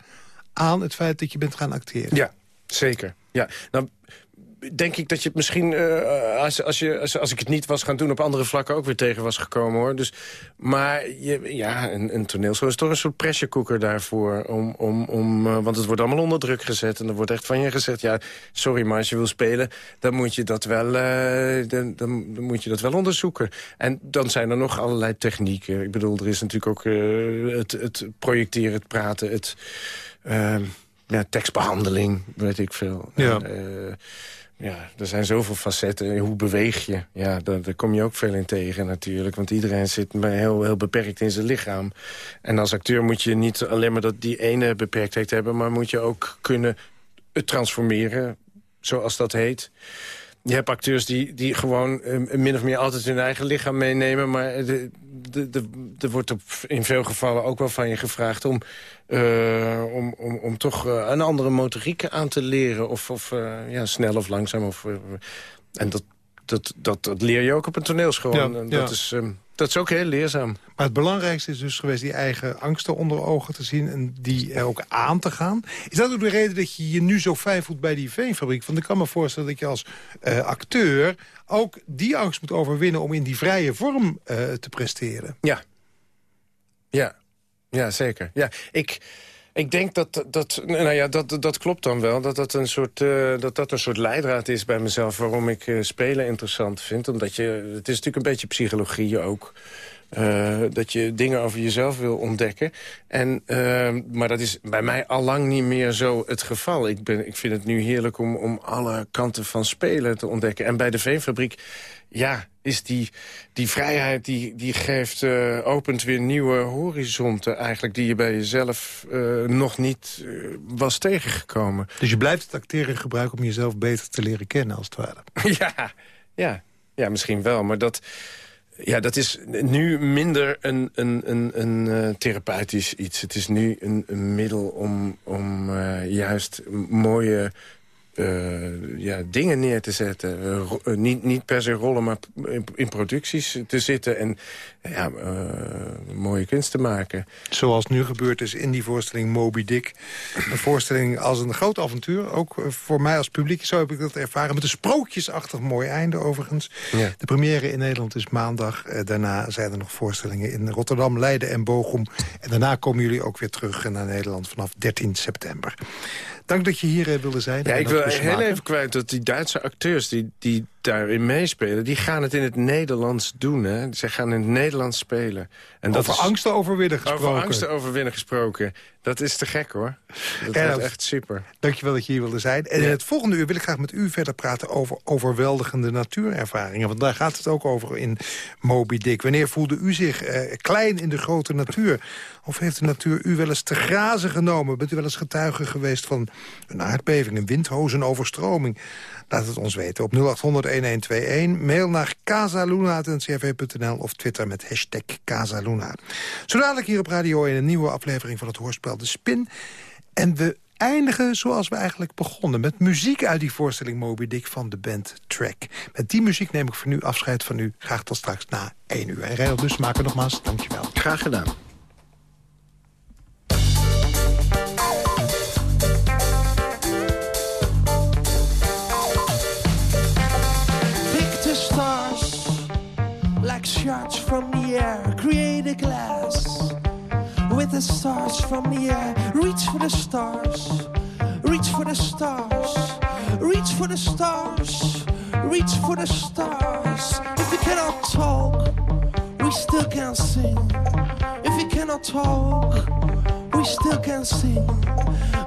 aan het feit dat je bent gaan acteren. Ja, Zeker, ja. Nou, denk ik dat je het misschien, uh, als, als, je, als, als ik het niet was gaan doen... op andere vlakken ook weer tegen was gekomen, hoor. Dus, maar je, ja, een, een toneelschool is toch een soort pressure cooker daarvoor. Om, om, om, uh, want het wordt allemaal onder druk gezet. En er wordt echt van je gezegd... ja, sorry, maar als je wil spelen, dan moet je dat wel, uh, dan, dan, moet je dat wel onderzoeken. En dan zijn er nog allerlei technieken. Ik bedoel, er is natuurlijk ook het, het projecteren, het praten, het... ja, tekstbehandeling, weet ik veel. Ja. Ja, er zijn zoveel facetten. Hoe beweeg je? Ja, daar, kom je ook veel in tegen natuurlijk. Want iedereen zit heel, heel beperkt in zijn lichaam. En als acteur moet je niet alleen maar dat die ene beperktheid hebben... maar moet je ook kunnen transformeren, zoals dat heet. Je hebt acteurs die, die gewoon uh, min of meer altijd hun eigen lichaam meenemen... maar er wordt op, in veel gevallen ook wel van je gevraagd... om, uh, om, om, om toch uh, een andere motoriek aan te leren. Of, of ja, snel of langzaam. Of, en dat, dat, dat, dat leer je ook op een toneelschool. Ja, en dat, is, um, dat is ook heel leerzaam. Maar het belangrijkste is dus geweest die eigen angsten onder ogen te zien... en die er ook aan te gaan. Is dat ook de reden dat je je nu zo fijn voelt bij die veenfabriek? Want ik kan me voorstellen dat je als uh, acteur... ook die angst moet overwinnen om in die vrije vorm uh, te presteren. Ja. Ja. Ja, zeker. Ja, ik... Ik denk dat dat, nou ja, dat, dat klopt dan wel. Dat dat, een soort, uh, dat dat een soort leidraad is bij mezelf... waarom ik uh, spelen interessant vind. Omdat je, het is natuurlijk een beetje psychologie ook. Uh, dat je dingen over jezelf wil ontdekken. En, maar dat is bij mij allang niet meer zo het geval. Ik, ben, ik vind het nu heerlijk om, om alle kanten van spelen te ontdekken. En bij de Veenfabriek ja, is die, die vrijheid die, die geeft, uh, opent weer nieuwe horizonten eigenlijk... die je bij jezelf uh, nog niet uh, was tegengekomen. Dus je blijft het acteren gebruiken om jezelf beter te leren kennen, als het ware? ja, ja, ja, misschien wel, maar dat... Ja, dat is nu minder een, een, een, een therapeutisch iets. Het is nu een, middel om, om juist mooie uh, ja, dingen neer te zetten. Uh, niet, niet per se rollen, maar in, in producties te zitten en ja, uh, mooie kunst te maken. Zoals nu gebeurd is in die voorstelling Moby Dick. Een voorstelling als een groot avontuur. Ook voor mij als publiek, zo heb ik dat ervaren. Met een sprookjesachtig mooi einde overigens. Ja. De première in Nederland is maandag. daarna zijn er nog voorstellingen in Rotterdam, Leiden en Bochum. En daarna komen jullie ook weer terug naar Nederland vanaf 13 september. Dank dat je hier uh, wilde zijn. Ja, ik wil heel even kwijt dat die Duitse acteurs die, die daarin meespelen... die gaan het in het Nederlands doen. Hè? Ze gaan in het Nederlands spelen. En over dat is, angsten overwinnen gesproken. Over angsten overwinnen gesproken. Dat is te gek, hoor. Dat is echt super. Dankjewel dat je hier wilde zijn. En in het volgende uur wil ik graag met u verder praten... over overweldigende natuurervaringen. Want daar gaat het ook over in Moby Dick. Wanneer voelde u zich eh, klein in de grote natuur? Of heeft de natuur u wel eens te grazen genomen? Bent u wel eens getuige geweest van een aardbeving, een windhoos, een overstroming? Laat het ons weten op 0800-1121. Mail naar casaluna.ncrv.nl of Twitter met hashtag Casaluna. Zo dadelijk hier op Radio in een nieuwe aflevering van het hoorspel De Spin. En we eindigen zoals we eigenlijk begonnen. Met muziek uit die voorstelling Moby Dick van de band Track. Met die muziek neem ik voor nu afscheid van u. Graag tot straks na 1 uur. En Reinhold dus maken nogmaals, dankjewel. Graag gedaan. Shots from the air, create a glass with the stars from the air. Reach for the stars, reach for the stars, reach for the stars, reach for the stars. If you cannot talk, we still can sing. If you cannot talk, we still can sing.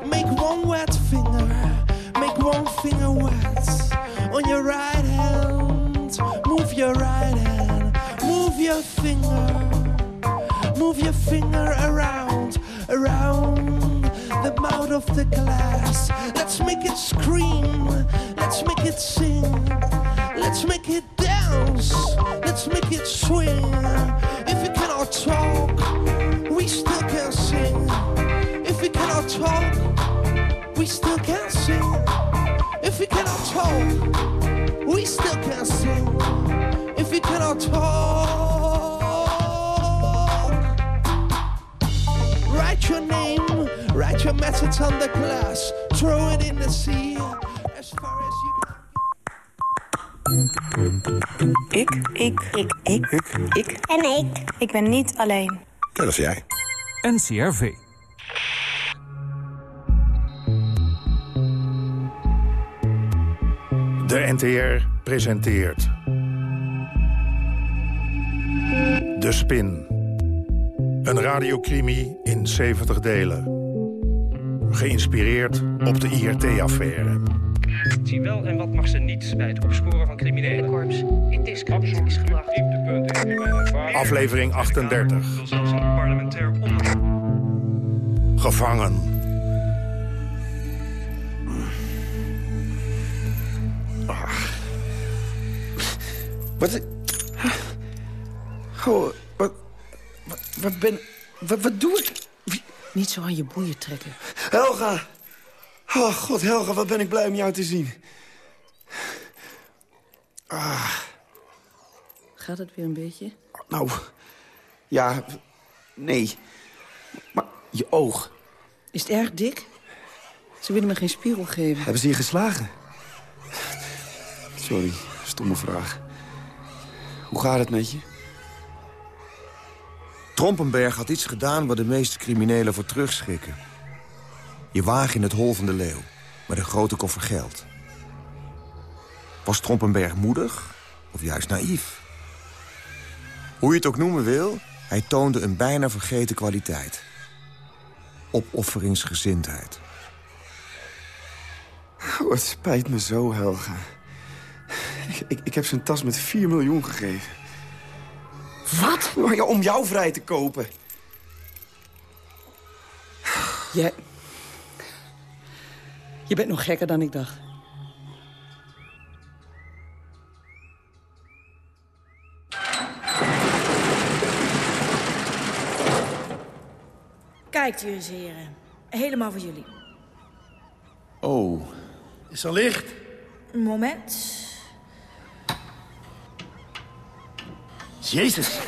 Make one wet finger, make one finger wet on your right hand. Move your right your finger, move your finger around, around the mouth of the glass. Let's make it scream, let's make it sing, let's make it dance, let's make it swing. If you cannot talk, we still can sing. If we cannot talk, we still can sing. If we cannot talk, we still can sing. If we cannot talk, write your name, write your message on the glass. Throw it in the sea. As far as you Ik. Ik. Ik. Ik. Ik. Ik. En ik. Ik ben niet alleen. Dat is jij. NCRV. De NTR presenteert... De Spin. Een radiocrimi in 70 delen. Geïnspireerd op de IRT-affaire. Zie wel en wat mag ze niet bij het opsporen van criminelen. Korps in discrediet is gebracht. Aflevering 38. Gevangen. Wat... Goh, wat... Ben... Wat, wat doe ik? Niet zo aan je boeien trekken. Helga! Oh, god, Helga, wat ben ik blij om jou te zien. Ah, Gaat het weer een beetje? nou... Ja, nee. Maar je oog. Is het erg dik? Ze willen me geen spiegel geven. Hebben ze je geslagen? Sorry, stomme vraag. Hoe gaat het met je? Trompenberg had iets gedaan waar de meeste criminelen voor terugschrikken. Je wagen in het hol van de leeuw, met een grote koffer geld. Was Trompenberg moedig of juist naïef? Hoe je het ook noemen wil, hij toonde een bijna vergeten kwaliteit. Opofferingsgezindheid. Oh, het spijt me zo, Helga. Ik, ik, ik heb zijn tas met 4 miljoen gegeven. Wat? Maar ja, om jou vrij te kopen. Jij... Je bent nog gekker dan ik dacht. Kijkt u eens, heren. Helemaal voor jullie. Oh. Is er licht? Een moment. Jezus.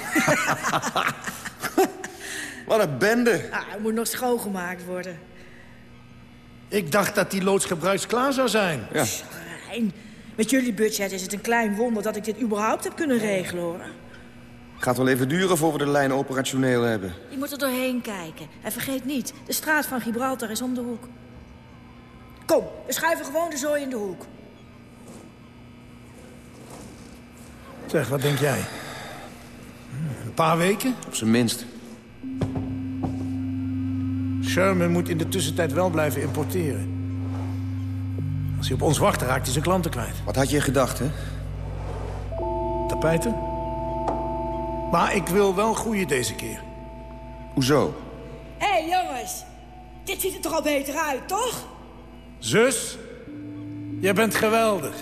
Wat een bende. Ah, het moet nog schoongemaakt worden. Ik dacht dat die loods gebruiksklaar zou zijn. Ja. Met jullie budget is het een klein wonder dat ik dit überhaupt heb kunnen regelen, hoor. Gaat wel even duren voor we de lijn operationeel hebben. Je moet er doorheen kijken. En vergeet niet, de straat van Gibraltar is om de hoek. Kom, we schuiven gewoon de zooi in de hoek. Zeg, wat denk jij? Een paar weken? Op zijn minst. Sherman moet in de tussentijd wel blijven importeren. Als hij op ons wacht, raakt hij zijn klanten kwijt. Wat had je gedacht, hè? Tapijten? Maar ik wil wel groeien deze keer. Hoezo? Hé, hey, jongens. Dit ziet er toch al beter uit, toch? Zus, jij bent geweldig.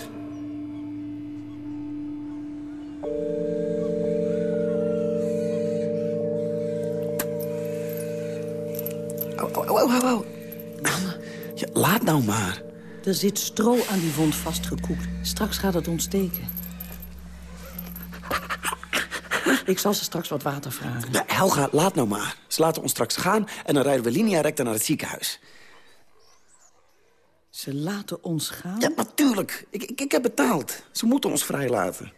Oh, oh, oh. Ja, laat nou maar. Er zit stro aan die wond vastgekoekt. Straks gaat het ontsteken. Ik zal ze straks wat water vragen. Nou, Helga, laat nou maar. Ze laten ons straks gaan en dan rijden we linea recta naar het ziekenhuis. Ze laten ons gaan? Ja, natuurlijk. Ik, ik, ik heb betaald. Ze moeten ons vrijlaten.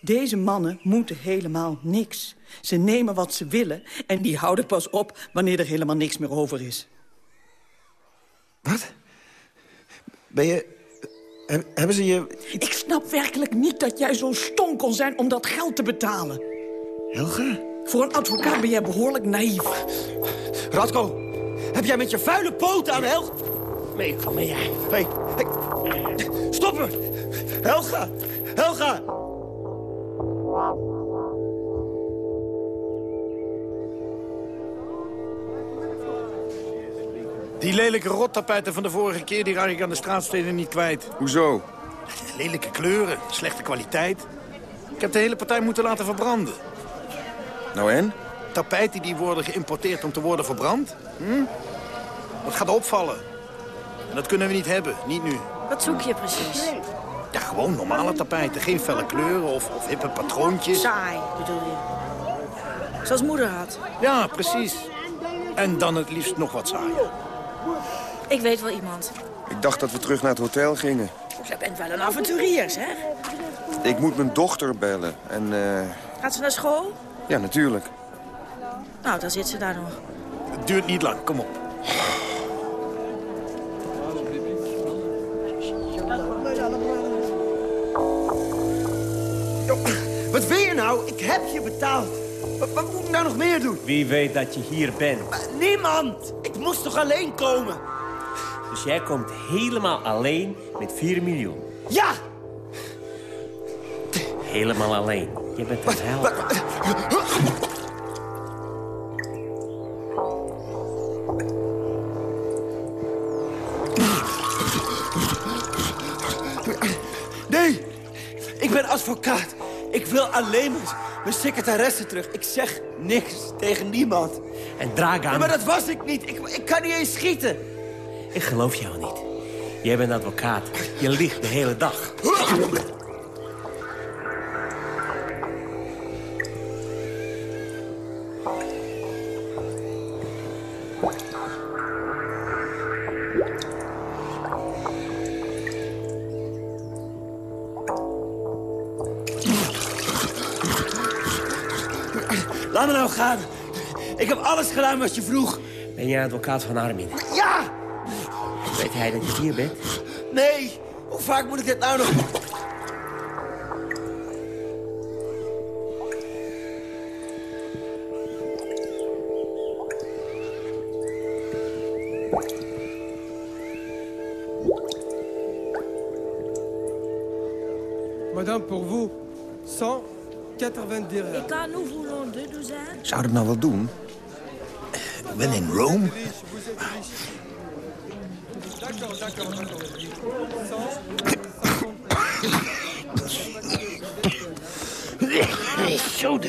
Deze mannen moeten helemaal niks. Ze nemen wat ze willen en die houden pas op wanneer er helemaal niks meer over is. Wat? Ben je... Heb- hebben ze je... Ik snap werkelijk niet dat jij zo stom kon zijn om dat geld te betalen. Helga? Voor een advocaat ben jij behoorlijk naïef. Radko, heb jij met je vuile poten aan Helga... Nee, van mij jij. Hey, hey. Stop me! Helga! Helga! Die lelijke rottapijten van de vorige keer... die raak ik aan de straatsteden niet kwijt. Hoezo? Lelijke kleuren, slechte kwaliteit. Ik heb de hele partij moeten laten verbranden. Nou en? Tapijten die worden geïmporteerd om te worden verbrand. Hm? Dat gaat opvallen. En dat kunnen we niet hebben, niet nu. Wat zoek je precies? Ja, gewoon normale tapijten. Geen felle kleuren of, of hippe patroontjes. Saai, bedoel je. Zoals moeder had. Ja, precies. En dan het liefst nog wat saaier. Ik weet wel iemand. Ik dacht dat we terug naar het hotel gingen. Je bent wel een avonturier, zeg. Ik moet mijn dochter bellen. En, eh, Gaat ze naar school? ja, natuurlijk. Nou, dan zit ze daar nog. Het duurt niet lang, kom op. heb je betaald. Wat, wat moet ik nou nog meer doen? Wie weet dat je hier bent. Niemand! Ik moest toch alleen komen? Dus jij komt helemaal alleen met 4 miljoen. Ja! Helemaal alleen. Je bent een held. Nee! Ik ben advocaat. Ik wil alleen mijn, mijn secretaresse terug. Ik zeg niks tegen niemand. En Dragan... Ja, maar dat was ik niet. Ik, ik kan niet eens schieten. Ik geloof jou niet. Jij bent advocaat. Je liegt de hele dag. Alles gedaan wat je vroeg. Ben jij advocaat van Armin? Ja! Weet hij dat je hier bent? Nee! Hoe vaak moet ik dit nou nog... Madame, pour vous, 190 dirhams. Et quand nous voulons deux douzaines Zou dat nou wel doen? Ik ben in Rome. D'accord, d'accord, d'accord. Zo de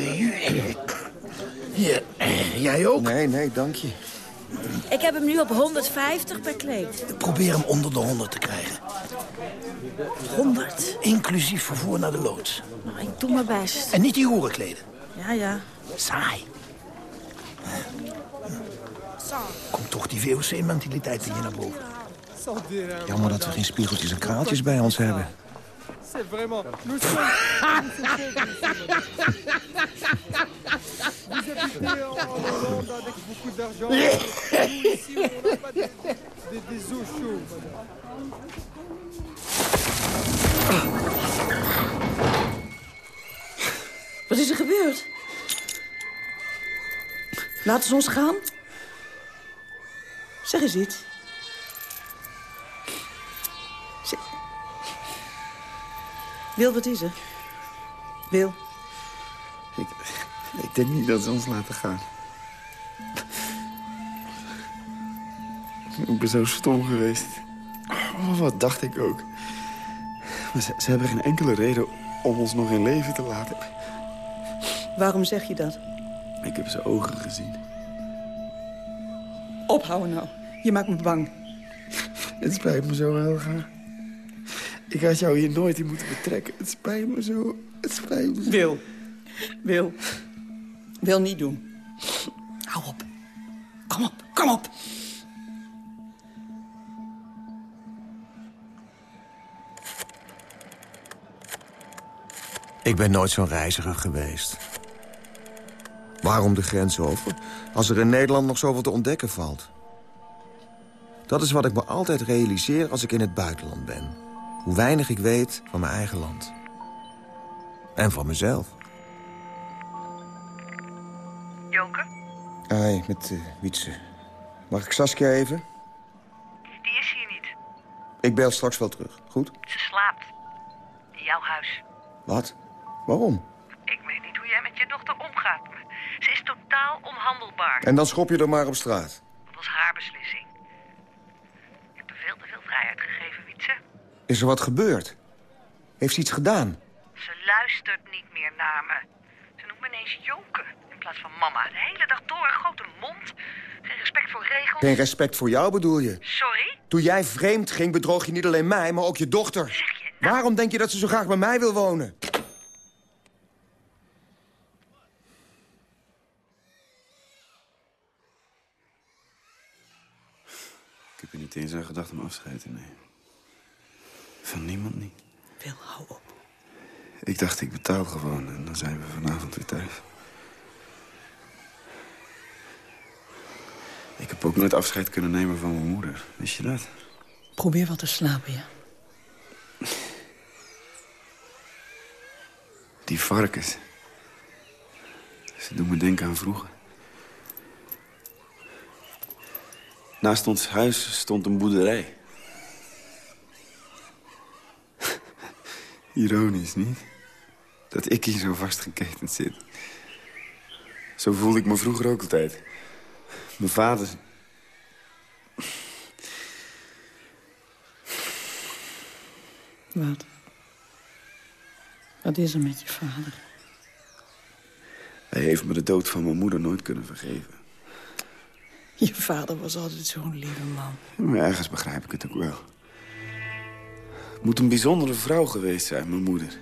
Hier, jij ook? Nee, nee, dank je. Ik heb hem nu op 150 per kleed. Probeer hem onder de 100 te krijgen. 100? Inclusief vervoer naar de loods. Nou, ik doe mijn best. En niet die horenkleden. Ja, ja. Saai. Komt toch die VOC-mentaliteit je naar boven. 100 dirhams. Jammer dat we geen spiegeltjes en kraaltjes bij ons hebben. Wat is er gebeurd? Laten ze ons gaan? Zeg eens iets. Zeg- Wil, wat is er? Wil, Ik, ik denk niet dat ze ons laten gaan. Ik ben zo stom geweest. Oh, wat dacht ik ook. Maar ze, ze hebben geen enkele reden om ons nog in leven te laten. waarom zeg je dat? Ik heb zijn ogen gezien. Ophouden nou. Je maakt me bang. Het spijt me zo, Helga. Ik had jou hier nooit in moeten betrekken. Het spijt me zo. Het spijt me zo. Wil. Wil. Wil niet doen. Hou op. Kom op, kom op. Ik ben nooit zo'n reiziger geweest. Waarom de grens over, als er in Nederland nog zoveel te ontdekken valt? Dat is wat ik me altijd realiseer als ik in het buitenland ben. Hoe weinig ik weet van mijn eigen land. En van mezelf. Joke, Hoi, met uh, Wietse. Mag ik Saskia even? die is hier niet. Ik bel straks wel terug, goed? Ze slaapt. In jouw huis. Wat? Waarom? Ik weet niet hoe jij met je dochter omgaat. Ze is totaal onhandelbaar. En dan schop je er maar op straat. Dat was haar beslissing. Je hebt er veel te veel vrijheid gegeven, Wietse. Is er wat gebeurd? Heeft ze iets gedaan? Ze luistert niet meer naar me. Ze noemt me ineens Joke in plaats van mama. De hele dag door, een grote mond. Geen respect voor regels. Geen respect voor jou bedoel je? Sorry? Toen jij vreemd ging, bedroog je niet alleen mij, maar ook je dochter. Waarom denk je dat ze zo graag bij mij wil wonen? Niet eens aan gedacht om afscheid te nemen. Van niemand niet. Wil, hou op. Ik dacht, ik betaal gewoon en dan zijn we vanavond weer thuis. Ik heb ook nooit afscheid kunnen nemen van mijn moeder. Wist je dat? Probeer wat te slapen, ja. Die varkens. Ze doen me denken aan vroeger. Naast ons huis stond een boerderij. Ironisch, niet? Dat ik hier zo vastgeketend zit. Zo voelde ik me vroeger ook altijd. Mijn vader... Wat? Wat is er met je vader? Hij heeft me de dood van mijn moeder nooit kunnen vergeven. Je vader was altijd zo'n lieve man. Ergens begrijp ik het ook wel. Moet een bijzondere vrouw geweest zijn, mijn moeder.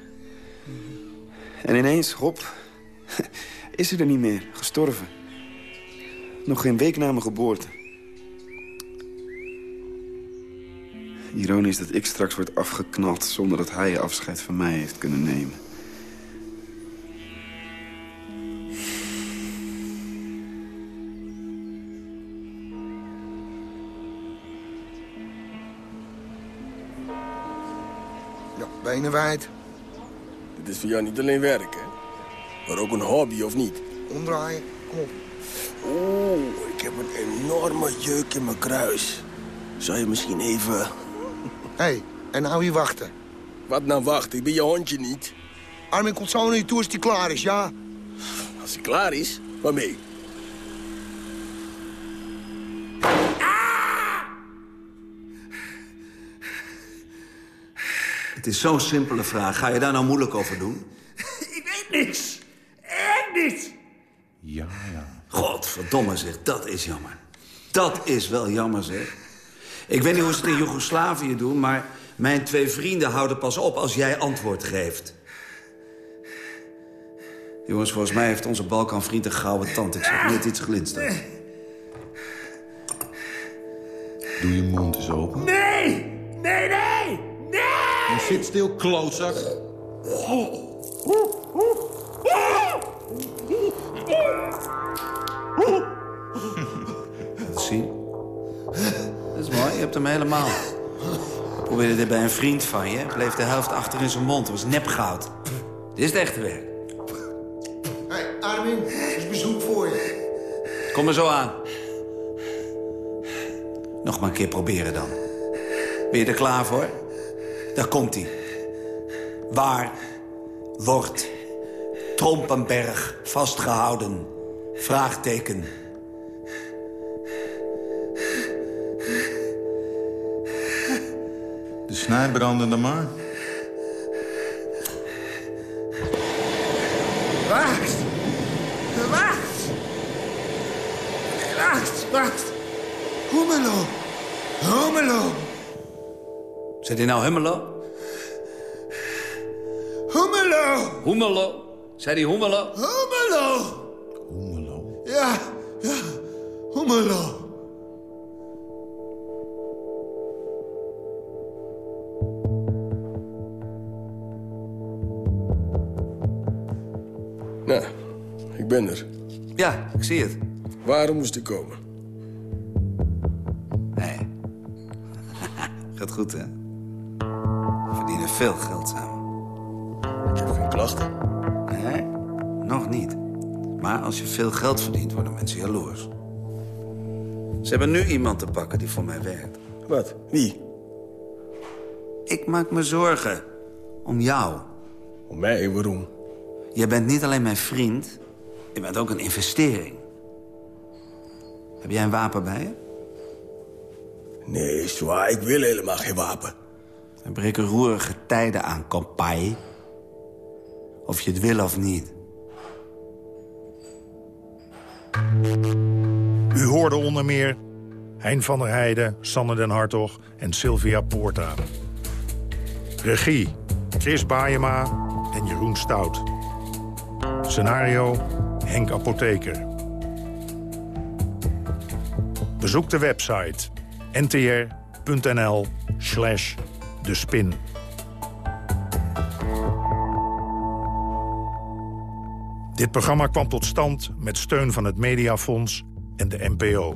En ineens, hop, is ze er niet meer, gestorven. Nog geen week na mijn geboorte. Ironisch dat ik straks word afgeknald... zonder dat hij afscheid van mij heeft kunnen nemen. Ja, benen wijd. Dit is voor jou niet alleen werk, hè? Maar ook een hobby, of niet? Omdraaien, kom op. Oeh, ik heb een enorme jeuk in mijn kruis. Zou je misschien even... Hé, hey, en nou hier wachten. Wat nou wachten? Ik ben je hondje niet. Armin komt zo naar je toe als hij klaar is, ja? Als hij klaar is, waarmee? Is zo'n simpele vraag. Ga je daar nou moeilijk over doen? Ik weet niks. Echt niets. Ja, ja. Godverdomme zeg, dat is jammer. Dat is wel jammer zeg. Ik weet niet hoe ze het in Joegoslavië doen, maar mijn twee vrienden houden pas op als jij antwoord geeft. Jongens, volgens mij heeft onze Balkanvriend een gouden tand. Ik zag net iets glinsteren. Doe je mond eens open. Nee! Nee, nee! Zit stil, klootzak. Zie. Dat is mooi, je hebt hem helemaal. Ik probeerde dit bij een vriend van je. Bleef de helft achter in zijn mond. Dat was nepgoud. Dit is het echte werk. Hé, hey, Armin, er is bezoek voor je. Kom er zo aan. Nog maar een keer proberen dan. Ben je er klaar voor? Daar komt hij. Waar wordt Trompenberg vastgehouden? Vraagteken. De snijbrandende maar. Wacht! Wacht! Wacht, wacht! Hummelo! Zit hij nou Hummelo? Hummelo! Hummelo? Zei hij Hummelo? Hummelo! Hummelo? Ja, ja. Hummelo. Nou, ik ben er. Ja, ik zie het. Waarom moest ik komen? Nee. Gaat goed, hè? Veel geld samen. Ik heb geen klachten. Nee, nog niet. Maar als je veel geld verdient, worden mensen jaloers. Ze hebben nu iemand te pakken die voor mij werkt. Wat? Wie? Ik maak me zorgen. Om jou. Om mij? Waarom? Je bent niet alleen mijn vriend, je bent ook een investering. Heb jij een wapen bij je? Nee, zwaar, ik wil helemaal geen wapen. Er breken roerige tijden aan, kompai. Of je het wil of niet. U hoorde onder meer Hein van der Heijden, Sanne den Hartog en Sylvia Poorta. Regie Chris Baayema en Jeroen Stout. Scenario Henk Apotheker. Bezoek de website ntr NL slash de spin. Dit programma kwam tot stand met steun van het Mediafonds en de NPO.